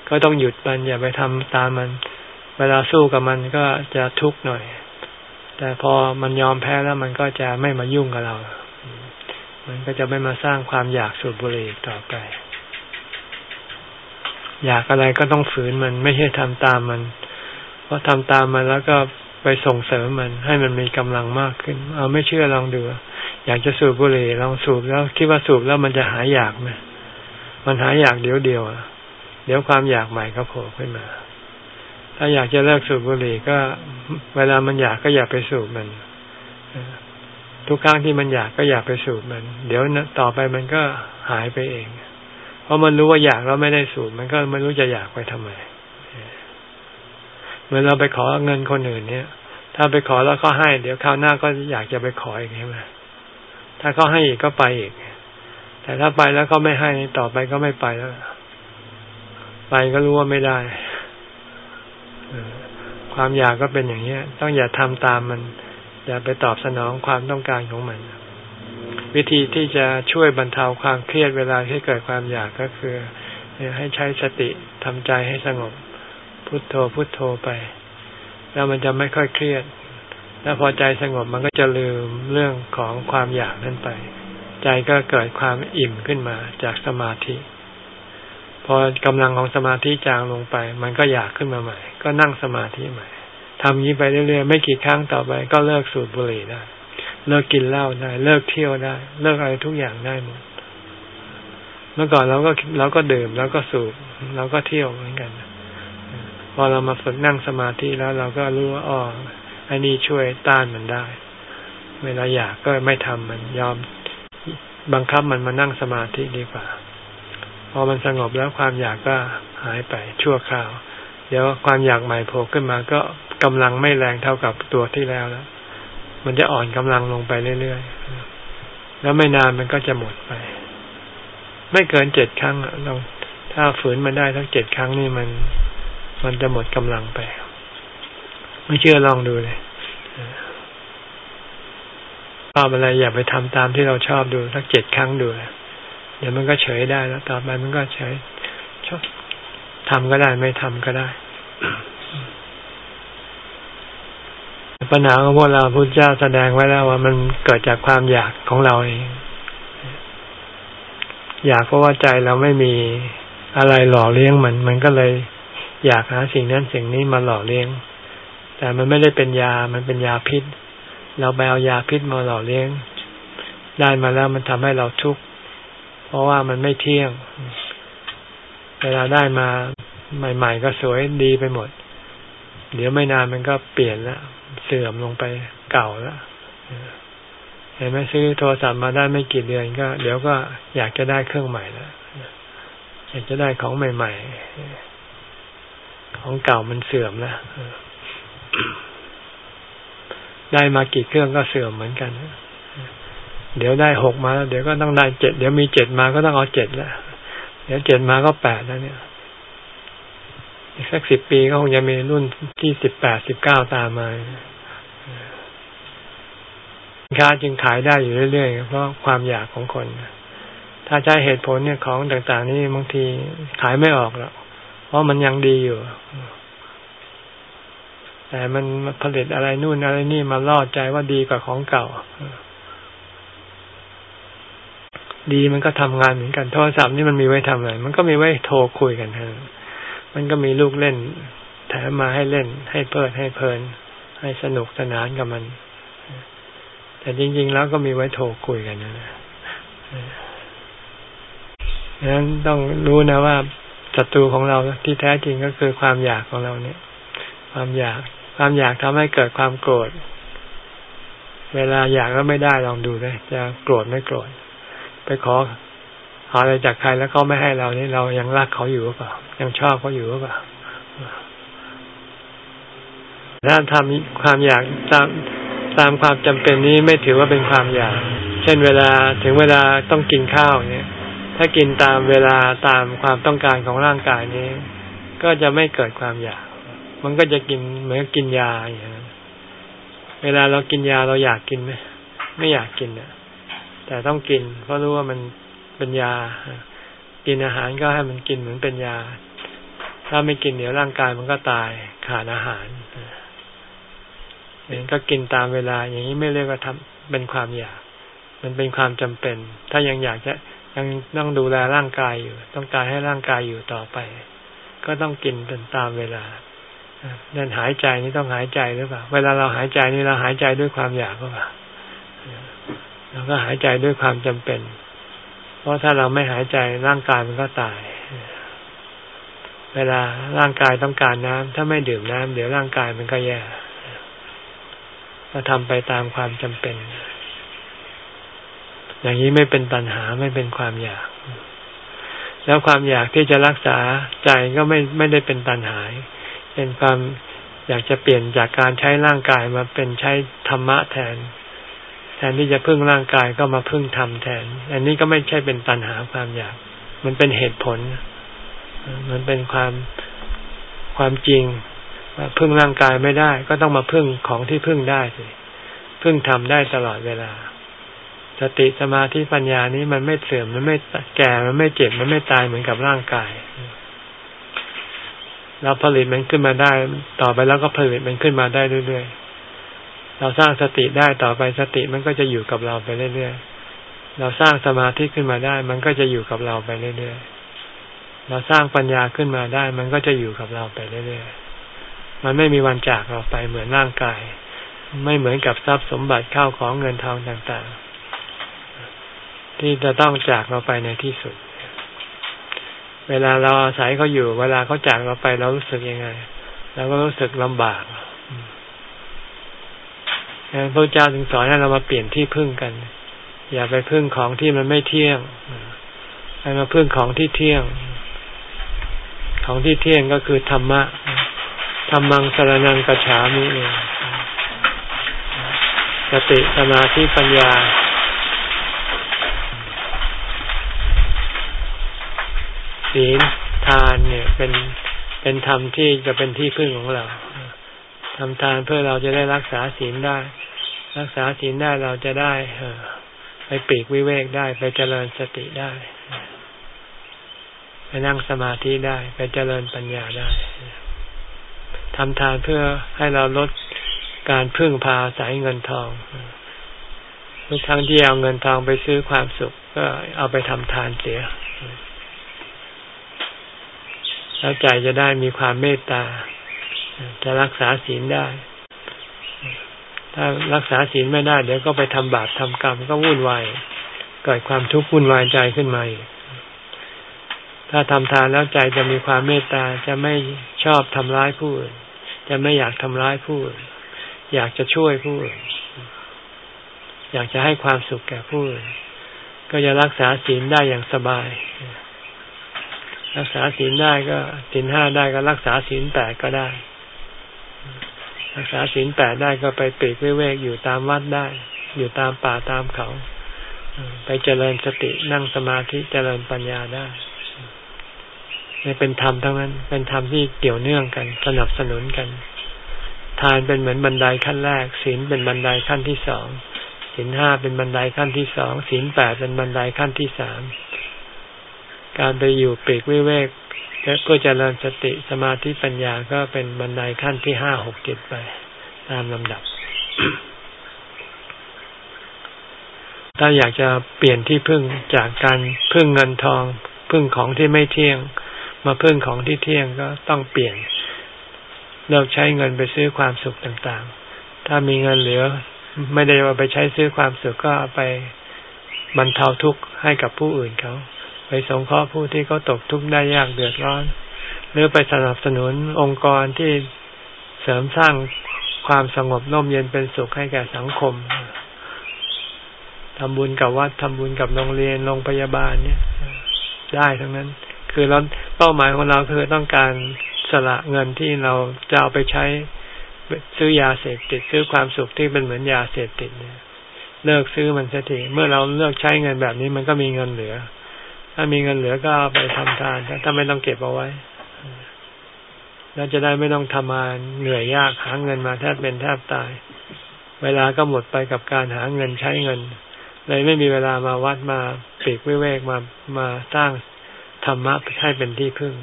ก็ต้องหยุดมันอย่าไปทำตามมัน เวลาสู้กับมันก็จะทุกข์หน่อย แต่พอมันยอมแพ้แล้วมันก็จะไม่มายุ่งกับเรา มันก็จะไม่มาสร้างความอยากสูบบุหรี่ต่อไป อยากอะไรก็ต้องฝืนมันไม่ใช่ทำตามมัน เพราะทำตามมันแล้วก็ไปส่งเสริมมัน ให้มันมีกำลังมากขึ้น เอาไม่เชื่อลองดู อยากจะสูบบุหรี่ลองสูบแล้วคิดว่าสูบแล้วมันจะหายอยากไหมมันหายอยากเดี๋ยวเดียวอะเดี๋ยวความอยากใหม่ก็โผล่ขึ้นมา ถ้าอยากจะเลิกสูบบุหรี่ก็ เวลามันอยากก็อย่าไปสูบมันทุกครั้งที่มันอยากก็อย่าไปสูบมัน เดี๋ยวนะต่อไปมันก็หายไปเอง เพราะมันรู้ว่าอยากแล้วไม่ได้สูบมันก็ไม่รู้จะอยากไปทำไมเหมือนเราไปขอเงินคนอื่นเนี่ย ถ้าไปขอแล้วเขาให้ เดี๋ยวคราวหน้าก็อยากจะไปขออีกใช่ไหมถ้าเขาให้อีกก็ไปอีก แต่ถ้าไปแล้วเขาไม่ให้ต่อไปก็ไม่ไปแล้ว ไปก็รู้ว่าไม่ได้ ความอยากก็เป็นอย่างนี้ต้องอย่าทำตามมัน อย่าไปตอบสนองความต้องการของมัน วิธีที่จะช่วยบรรเทาความเครียดเวลาที่เกิดความอยากก็คือให้ใช้สติทำใจให้สงบ พุโทโธพุโทโธไป แล้วมันจะไม่ค่อยเครียด แล้วพอใจสงบมันก็จะลืมเรื่องของความอยากนั้นไป ใจก็เกิดความอิ่มขึ้นมาจากสมาธิ พอกำลังของสมาธิจางลงไป มันก็อยากขึ้นมาใหม่ ก็นั่งสมาธิใหม่ทำนี้ไปเรื่อยๆไม่กี่ครั้งต่อไป ก็เลิกสูบบุหรี่ได้ เลิกกินเหล้าได้ เลิกเที่ยวได้ เลิกอะไรทุกอย่างได้หมดเมื่อก่อนเราก็เราก็ดื่มแล้วก็สูบเราก็เที่ยวเหมือนกัน พอเรามาฝึกนั่งสมาธิแล้วเราก็รู้ว่าอ๋ออันนี้ช่วยต้านมันได้ เวลาอยากก็ไม่ทำมันยอมบังคับมันมานั่งสมาธิดีกว่า พอมันสงบแล้วความอยากก็หายไปชั่วคราว เดี๋ยวความอยากใหม่โผล่ขึ้นมาก็กำลังไม่แรงเท่ากับตัวที่แล้วแล้ว มันจะอ่อนกำลังลงไปเรื่อยๆ แล้วไม่นานมันก็จะหมดไป ไม่เกินเจ็ดครั้งลองถ้าฝืนมันได้ทั้งเจ็ดครั้งนี่มัน มันจะหมดกำลังไป ไม่เชื่อลองดูเลยชอบอะไรอย่าไปทำตามที่เราชอบดูสักเจ็ดครั้งดูเดี๋ยวมันก็เฉยได้แล้วต่อไปมันก็เฉยชอบทำก็ได้ไม่ทำก็ได้ปัญหาของพวกเราพุทธเจ้าแสดงไว้แล้วว่ามันเกิดจากความอยากของเราเอง อยากเพราะว่าใจเราไม่มีอะไรหล่อเลี้ยงมัน มันก็เลยอยากหาสิ่งนั้นสิ่งนี้มาหล่อเลี้ยง แต่มันไม่ได้เป็นยา มันเป็นยาพิษ เราไปเอายาพิษมาหล่อเลี้ยง ได้มาแล้วมันทำให้เราทุกข์ เพราะว่ามันไม่เที่ยง เวลาได้มาใหม่ ๆ ก็สวยดีไปหมด เดี๋ยวไม่นานมันก็เปลี่ยนแล้วเสื่อมลงไปเก่าแล้วเห็นไหมซื้อโทรศัพท์มาได้ไม่กี่เดือนก็ เดี๋ยวก็อยากจะได้เครื่องใหม่แล้วอยากจะได้ของใหม่ ๆ ของเก่ามันเสื่อมแล้วได้มากี่เครื่องก็เสื่อมเหมือนกัน เดี๋ยวได้หกมาแล้วเดี๋ยวก็ต้องได้เจ็ดเดี๋ยวมีเจ็ดมาก็ต้องเอาเจ็ดแล้วเดี๋ยวเจ็ดมาก็แปดแล้วเนี่ยอีกสักสิบปีก็คงจะมีรุ่นที่สิบแปดสิบเก้าตามมาค้าจึงขายได้อยู่เรื่อยๆเพราะความอยากของคน ถ้าใช้เหตุผลเนี่ยของต่างๆ นี่บางทีขายไม่ออกหรอกเพราะมันยังดีอยู่ แต่มันผลิตอะไรนู่นอะไรนี่มาล่อใจว่าดีกว่าของเก่า ดีมันก็ทำงานเหมือนกันโทรศัพท์นี่มันมีไว้ทำอะไรมันก็มีไว้โทรคุยกันเท่านั้นมันก็มีลูกเล่นแถมมาให้เล่น ให้เพลิดให้เพลิน ให้สนุกสนานกับมัน แต่จริง ๆ แล้วก็มีไว้โทรคุยกันนะดังนั้นต้องรู้นะว่าศัตรูของเราที่แท้จริงก็คือความอยากของเราเนี่ย ความอยาก ความอยากทำให้เกิดความโกรธ เวลาอยากแล้วไม่ได้ลองดูเลยจะโกรธไม่โกรธ ไปขอขออะไรจากใครแล้วเขาไม่ให้เรานี่เรายังรักเขาอยู่หรือเปล่า ยังชอบเขาอยู่หรือเปล่าถ้าทำความอยากตามตามความจำเป็นนี้ไม่ถือว่าเป็นความอยาก เช่นเวลาถึงเวลาต้องกินข้าวเนี่ย ถ้ากินตามเวลาตามความต้องการของร่างกายนี้ ก็จะไม่เกิดความอยาก มันก็จะกินเหมือนกินยาอย่างนี้เวลาเรากินยาเราอยากกินไหมไม่อยากกินอะ แต่ต้องกิน เพราะรู้ว่ามันเป็นยา กินอาหารก็ให้มันกินเหมือนเป็นยา ถ้าไม่กินเดี๋ยวร่างกายมันก็ตายขาดอาหารอย่างก็กินตามเวลา อย่างนี้ไม่เรียกว่าทำเป็นความอยาก มันเป็นความจำเป็น ถ้ายังอยากจะยังต้องดูแลร่างกายอยู่ ต้องการให้ร่างกายอยู่ต่อไป ก็ต้องกินเป็นตามเวลาเดินหายใจนี่ต้องหายใจหรือเปล่า เวลาเราหายใจนี่เราหายใจด้วยความอยากหรือเปล่า เราก็หายใจด้วยความจำเป็น เพราะถ้าเราไม่หายใจร่างกายมันก็ตาย เวลาร่างกายต้องการน้ำถ้าไม่ดื่มน้ำเดี๋ยวร่างกายมันก็แย่ก็ทำไปตามความจำเป็น อย่างนี้ไม่เป็นปัญหาไม่เป็นความอยาก แล้วความอยากที่จะรักษาใจก็ไม่ไม่ได้เป็นตัณหาเป็นความอยากจะเปลี่ยนจากการใช้ร่างกายมาเป็นใช้ธรรมะแทน แทนที่จะพึ่งร่างกายก็มาพึ่งธรรมแทน อันนี้ก็ไม่ใช่เป็นตัณหาความอยาก มันเป็นเหตุผล มันเป็นความความจริงพึ่งร่างกายไม่ได้ ก็ต้องมาพึ่งของที่พึ่งได้สิพึ่งทำได้ตลอดเวลาสติสมาธิปัญญานี้มันไม่เสื่อมมันไม่แก่มันไม่เจ็บมันไม่ตายเหมือนกับร่างกายเราผลิตมันขึ้นมาได้ ต่อไปแล้วก็ผลิตมันขึ้นมาได้เรื่อยๆ เราสร้างสติได้ต่อไปสติมันก็จะอยู่กับเราไปเรื่อยๆ เราสร้างสมาธิขึ้นมาได้ มันก็จะอยู่กับเราไปเรื่อยๆ เราสร้างปัญญาขึ้นมาได้ มันก็จะอยู่กับเราไปเรื่อยๆ มันไม่มีวันจากเราไปเหมือนร่างกาย ไม่เหมือนกับทรัพย์สมบัติข้าวของเงินทองต่างๆ ที่จะต้องจากเราไปในที่สุด เวลาเราอาศัยเขาอยู่ เวลาเขาจากเราไปเรารู้สึกยังไงเราก็รู้สึกลำบาก พระเจ้าจึงสอนให้เรามาเปลี่ยนที่พึ่งกัน อย่าไปพึ่งของที่มันไม่เที่ยงให้มาพึ่งของที่เที่ยง ของที่เที่ยงก็คือธรรมะธรรมังสรนังกัจฉามิเองสติสมาธิปัญญา ศีลทานเนี่ยเป็นเป็นธรรมที่จะเป็นที่พึ่งของเรา ทำทานเพื่อเราจะได้รักษาศีลได้ รักษาศีลได้เราจะได้ไปปีกวิเวกได้ไปเจริญสติได้ ไปนั่งสมาธิได้ ไปเจริญปัญญาได้ทำทานเพื่อให้เราลดการพึ่งพาสายเงินทองทุกครั้งที่เอาเงินทองไปซื้อความสุข ก็เอาไปทำทานเสีย แล้วใจจะได้มีความเมตตา จะรักษาศีลได้ ถ้ารักษาศีลไม่ได้ เดี๋ยวก็ไปทำบาปทำกรรมก็วุ่นวายเกิดความทุกข์วุ่นวายใจขึ้นมาอีกถ้าทำทานแล้วใจจะมีความเมตตาจะไม่ชอบทำร้ายผู้อื่นจะไม่อยากทำร้ายผู้อื่นอยากจะช่วยผู้อื่นอยากจะให้ความสุขแก่ผู้อื่นก็จะรักษาศีลได้อย่างสบาย รักษาศีลได้ก็ศีลห้าได้ก็รักษาศีลแปดก็ได้ รักษาศีลแปดได้ก็ไปปีกเวกอยู่ตามวัดได้ อยู่ตามป่าตามเขา ไปเจริญสตินั่งสมาธิเจริญปัญญาได้นี่เป็นธรรมทั้งนั้น เป็นธรรมที่เกี่ยวเนื่องกัน สนับสนุนกัน ทานเป็นเหมือนบันไดขั้นแรก ศีลเป็นบันไดขั้นที่สองศีลห้าเป็นบันไดขั้นที่สองศีลแปดเป็นบันไดขั้นที่สามการไปอยู่ปีกวิเวก เพื่อเจริญสติสมาธิปัญญาก็เป็นบันไดขั้นที่ห้าหกเจ็ดไปตามลำดับ ถ้าอยากจะเปลี่ยนที่พึ่งจากการพึ่งเงินทอง พึ่งของที่ไม่เที่ยง มาพึ่งของที่เที่ยงก็ต้องเปลี่ยนเลิกใช้เงินไปซื้อความสุขต่างๆ ถ้ามีเงินเหลือ ไม่ได้ว่าไปใช้ซื้อความสุขก็ไปบรรเทาทุกข์ให้กับผู้อื่นเขา สงเคราะห์ผู้ที่เขาตกทุกข์ได้ยากเดือดร้อน หรือไปสนับสนุนองค์กรที่เสริมสร้างความสงบร่มเย็นเป็นสุขให้แก่สังคมทำบุญกับวัดทำบุญกับโรงเรียนโรงพยาบาลเนี่ย ได้ทั้งนั้น คือเราเป้าหมายของเราคือต้องการสละเงินที่เราจะเอาไปใช้ซื้อยาเสพติดซื้อความสุขที่เป็นเหมือนยาเสพติดเนี่ยเลิกซื้อมันสักทีเมื่อเราเลิกใช้เงินแบบนี้มันก็มีเงินเหลือ ถ้ามีเงินเหลือก็เอาไปทำทานถ้าไม่ต้องเก็บเอาไว้เราจะได้ไม่ต้องทำงานเหนื่อยยากหาเงินมาแทบเป็นแทบตาย เวลาก็หมดไปกับการหาเงินใช้เงิน เลยไม่มีเวลามาวัดมาปีกวิเวกมามาสร้างธรรมะให้เป็นที่พึ่ง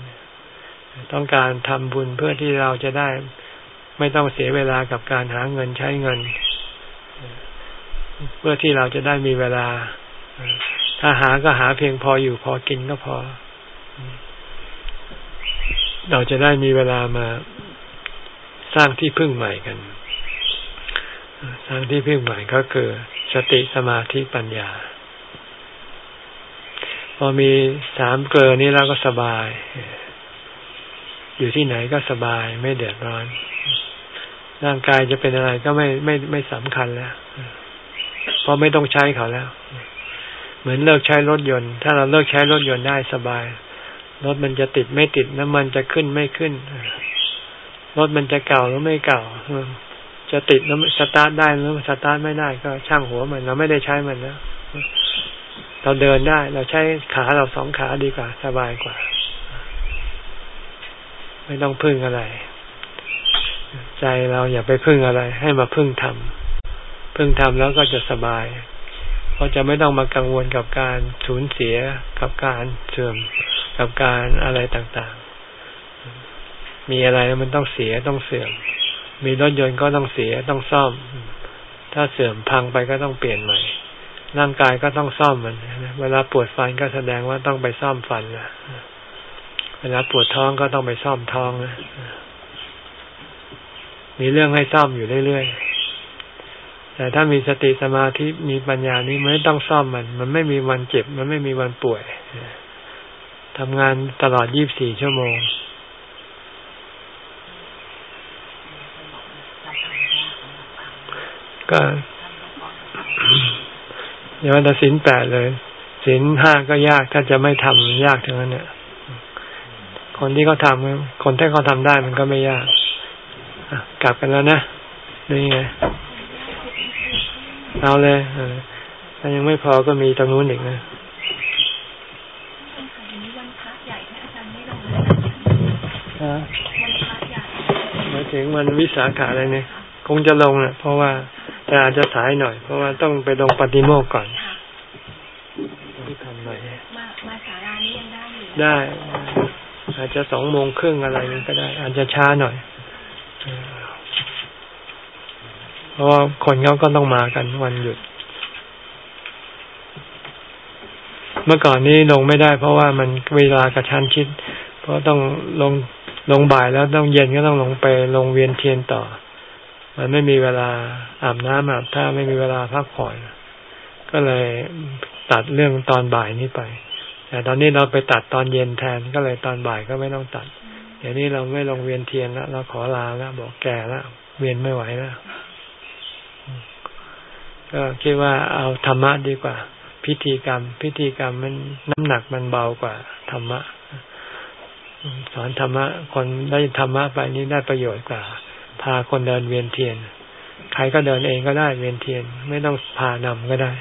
ต้องการทำบุญเพื่อที่เราจะได้ไม่ต้องเสียเวลากับการหาเงินใช้เงิน เพื่อที่เราจะได้มีเวลา ถ้าหาก็หาเพียงพออยู่พอกินก็พอ เราจะได้มีเวลามาสร้างที่พึ่งใหม่กัน สร้างที่พึ่งใหม่ก็คือ สติสมาธิปัญญา พอมีสามเกลือนี้เราก็สบาย อยู่ที่ไหนก็สบายไม่เดือดร้อน ร่างกายจะเป็นอะไรก็ไม่ไม่ไม่สำคัญแล้ว เพราะไม่ต้องใช้เขาแล้ว เหมือนเลิกใช้รถยนต์ ถ้าเราเลิกใช้รถยนต์ได้สบาย รถมันจะติดไม่ติดน้ำมันจะขึ้นไม่ขึ้น รถมันจะเก่าหรือไม่เก่า จะติดแล้วสตาร์ทได้หรือสตาร์ทไม่ได้ก็ช่างหัวมัน เราไม่ได้ใช้มันแล้วเราเดินได้ เราใช้ขาเราสองขาดีกว่า สบายกว่า ไม่ต้องพึ่งอะไร ใจเราอย่าไปพึ่งอะไร ให้มาพึ่งทำพึ่งทำแล้วก็จะสบาย เพราจะไม่ต้องมากังวลกับการสูญเสียกับการเสื่อมกับการอะไรต่างๆ มีอะไรมันต้องเสียต้องเสื่อม มีรถยนต์ก็ต้องเสียต้องซ่อม ถ้าเสื่อมพังไปก็ต้องเปลี่ยนใหม่ ร่างกายก็ต้องซ่อมมัน เวลาปวดฟันก็แสดงว่าต้องไปซ่อมฟันนะเวลาปวดท้องก็ต้องไปซ่อมท้องนะมีเรื่องให้ซ่อมอยู่เรื่อยๆ แต่ถ้ามีสติสมาธิมีปัญญานี้ไม่ต้องซ่อมมัน มันไม่มีวันเจ็บ มันไม่มีวันป่วยทำงานตลอดยี่บสี่ชั่วโมง ก็อย่าว่าแต่สินแปดเลยสินห้าก็ยากถ้าจะไม่ทำยากทั้งนั้นเนี่ย คนที่เขาทำคนที่เขาทำได้มันก็ไม่ยากกลับกันแล้วนะนี่ไง เอาเลยถ้ายังไม่พอก็มีตรงนู้นอีกนะหมายถึงวันวิสาขาอะไรเนี่ย คงจะลงนะเพราะว่าแต่อาจจะสายหน่อย เพราะว่าต้องไปลงปฏิโมกก่อนที่ทำหน่อยมามาสารานี้ยังได้อยู่ได้ อาจจะสองโมงครึ่งอะไรนี้ก็ได้ อาจจะช้าหน่อย เพราะว่าคนเขาก็ต้องมากันวันหยุด เมื่อก่อนนี้ลงไม่ได้ เพราะว่ามันเวลากระชั้นชิด เพราะต้องลงลงบ่ายแล้วต้องเย็นก็ต้องลงไปลงเวียนเทียนต่อ มันไม่มีเวลาอาบน้ำอาบท่าไม่มีเวลาพักผ่อน ก็เลยตัดเรื่องตอนบ่ายนี้ไป แต่ตอนนี้เราไปตัดตอนเย็นแทนก็เลยตอนบ่ายก็ไม่ต้องตัด เดี๋ยวนี้เราไม่ลงเวียนเทียนแล้วเราขอลาแล้วบอกแก่แล้วเวียนไม่ไหวแล้ว ก็คิดว่าเอาธรรมะดีกว่า พิธีกรรม พิธีกรรมมันน้ำหนักมันเบากว่าธรรมะสอนธรรมะคนได้ธรรมะไปนี้ได้ประโยชน์กว่า พาคนเดินเวียนเทียน ใครก็เดินเองก็ได้เวียนเทียน ไม่ต้องพานำก็ได้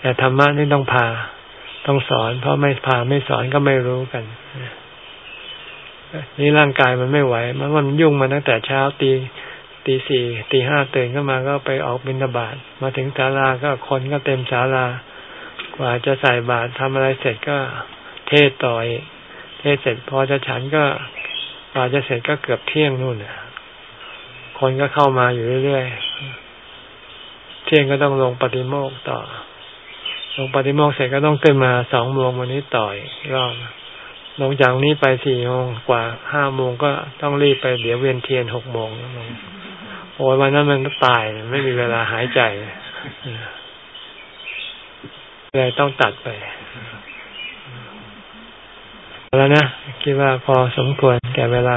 แต่ธรรมะนี่ต้องพาต้องสอน เพราะไม่พาไม่สอนก็ไม่รู้กันนี่ร่างกายมันไม่ไหว มันมันยุ่งมาตั้งแต่เช้าตี ตีสี่ตีห้าตื่นขึ้นมาก็ไปออกบิณฑบาตมาถึงศาลาก็คนก็เต็มศาลากว่าจะใส่บาตรทำอะไรเสร็จก็เทศต่อยเทศเสร็จพอจะฉันก็กว่าจะเสร็จก็เกือบเที่ยงนู่นคนก็เข้ามาอยู่เรื่อยๆ เที่ยงก็ต้องลงปฏิโมกข์ต่อ ลงปฏิโมกข์เสร็จก็ต้องขึ้นมาสองโมงวันนี้ต่อยรอบลงจากนี้ไปสี่โมงกว่าห้าโมงก็ต้องรีบไปเดี๋ยวเวียนเทียนหกโมง โอ้ยวันนั้นมันตายไม่มีเวลาหายใจเลยต้องตัดไปแล้วนะ คิดว่าพอสมควรแก่เวลา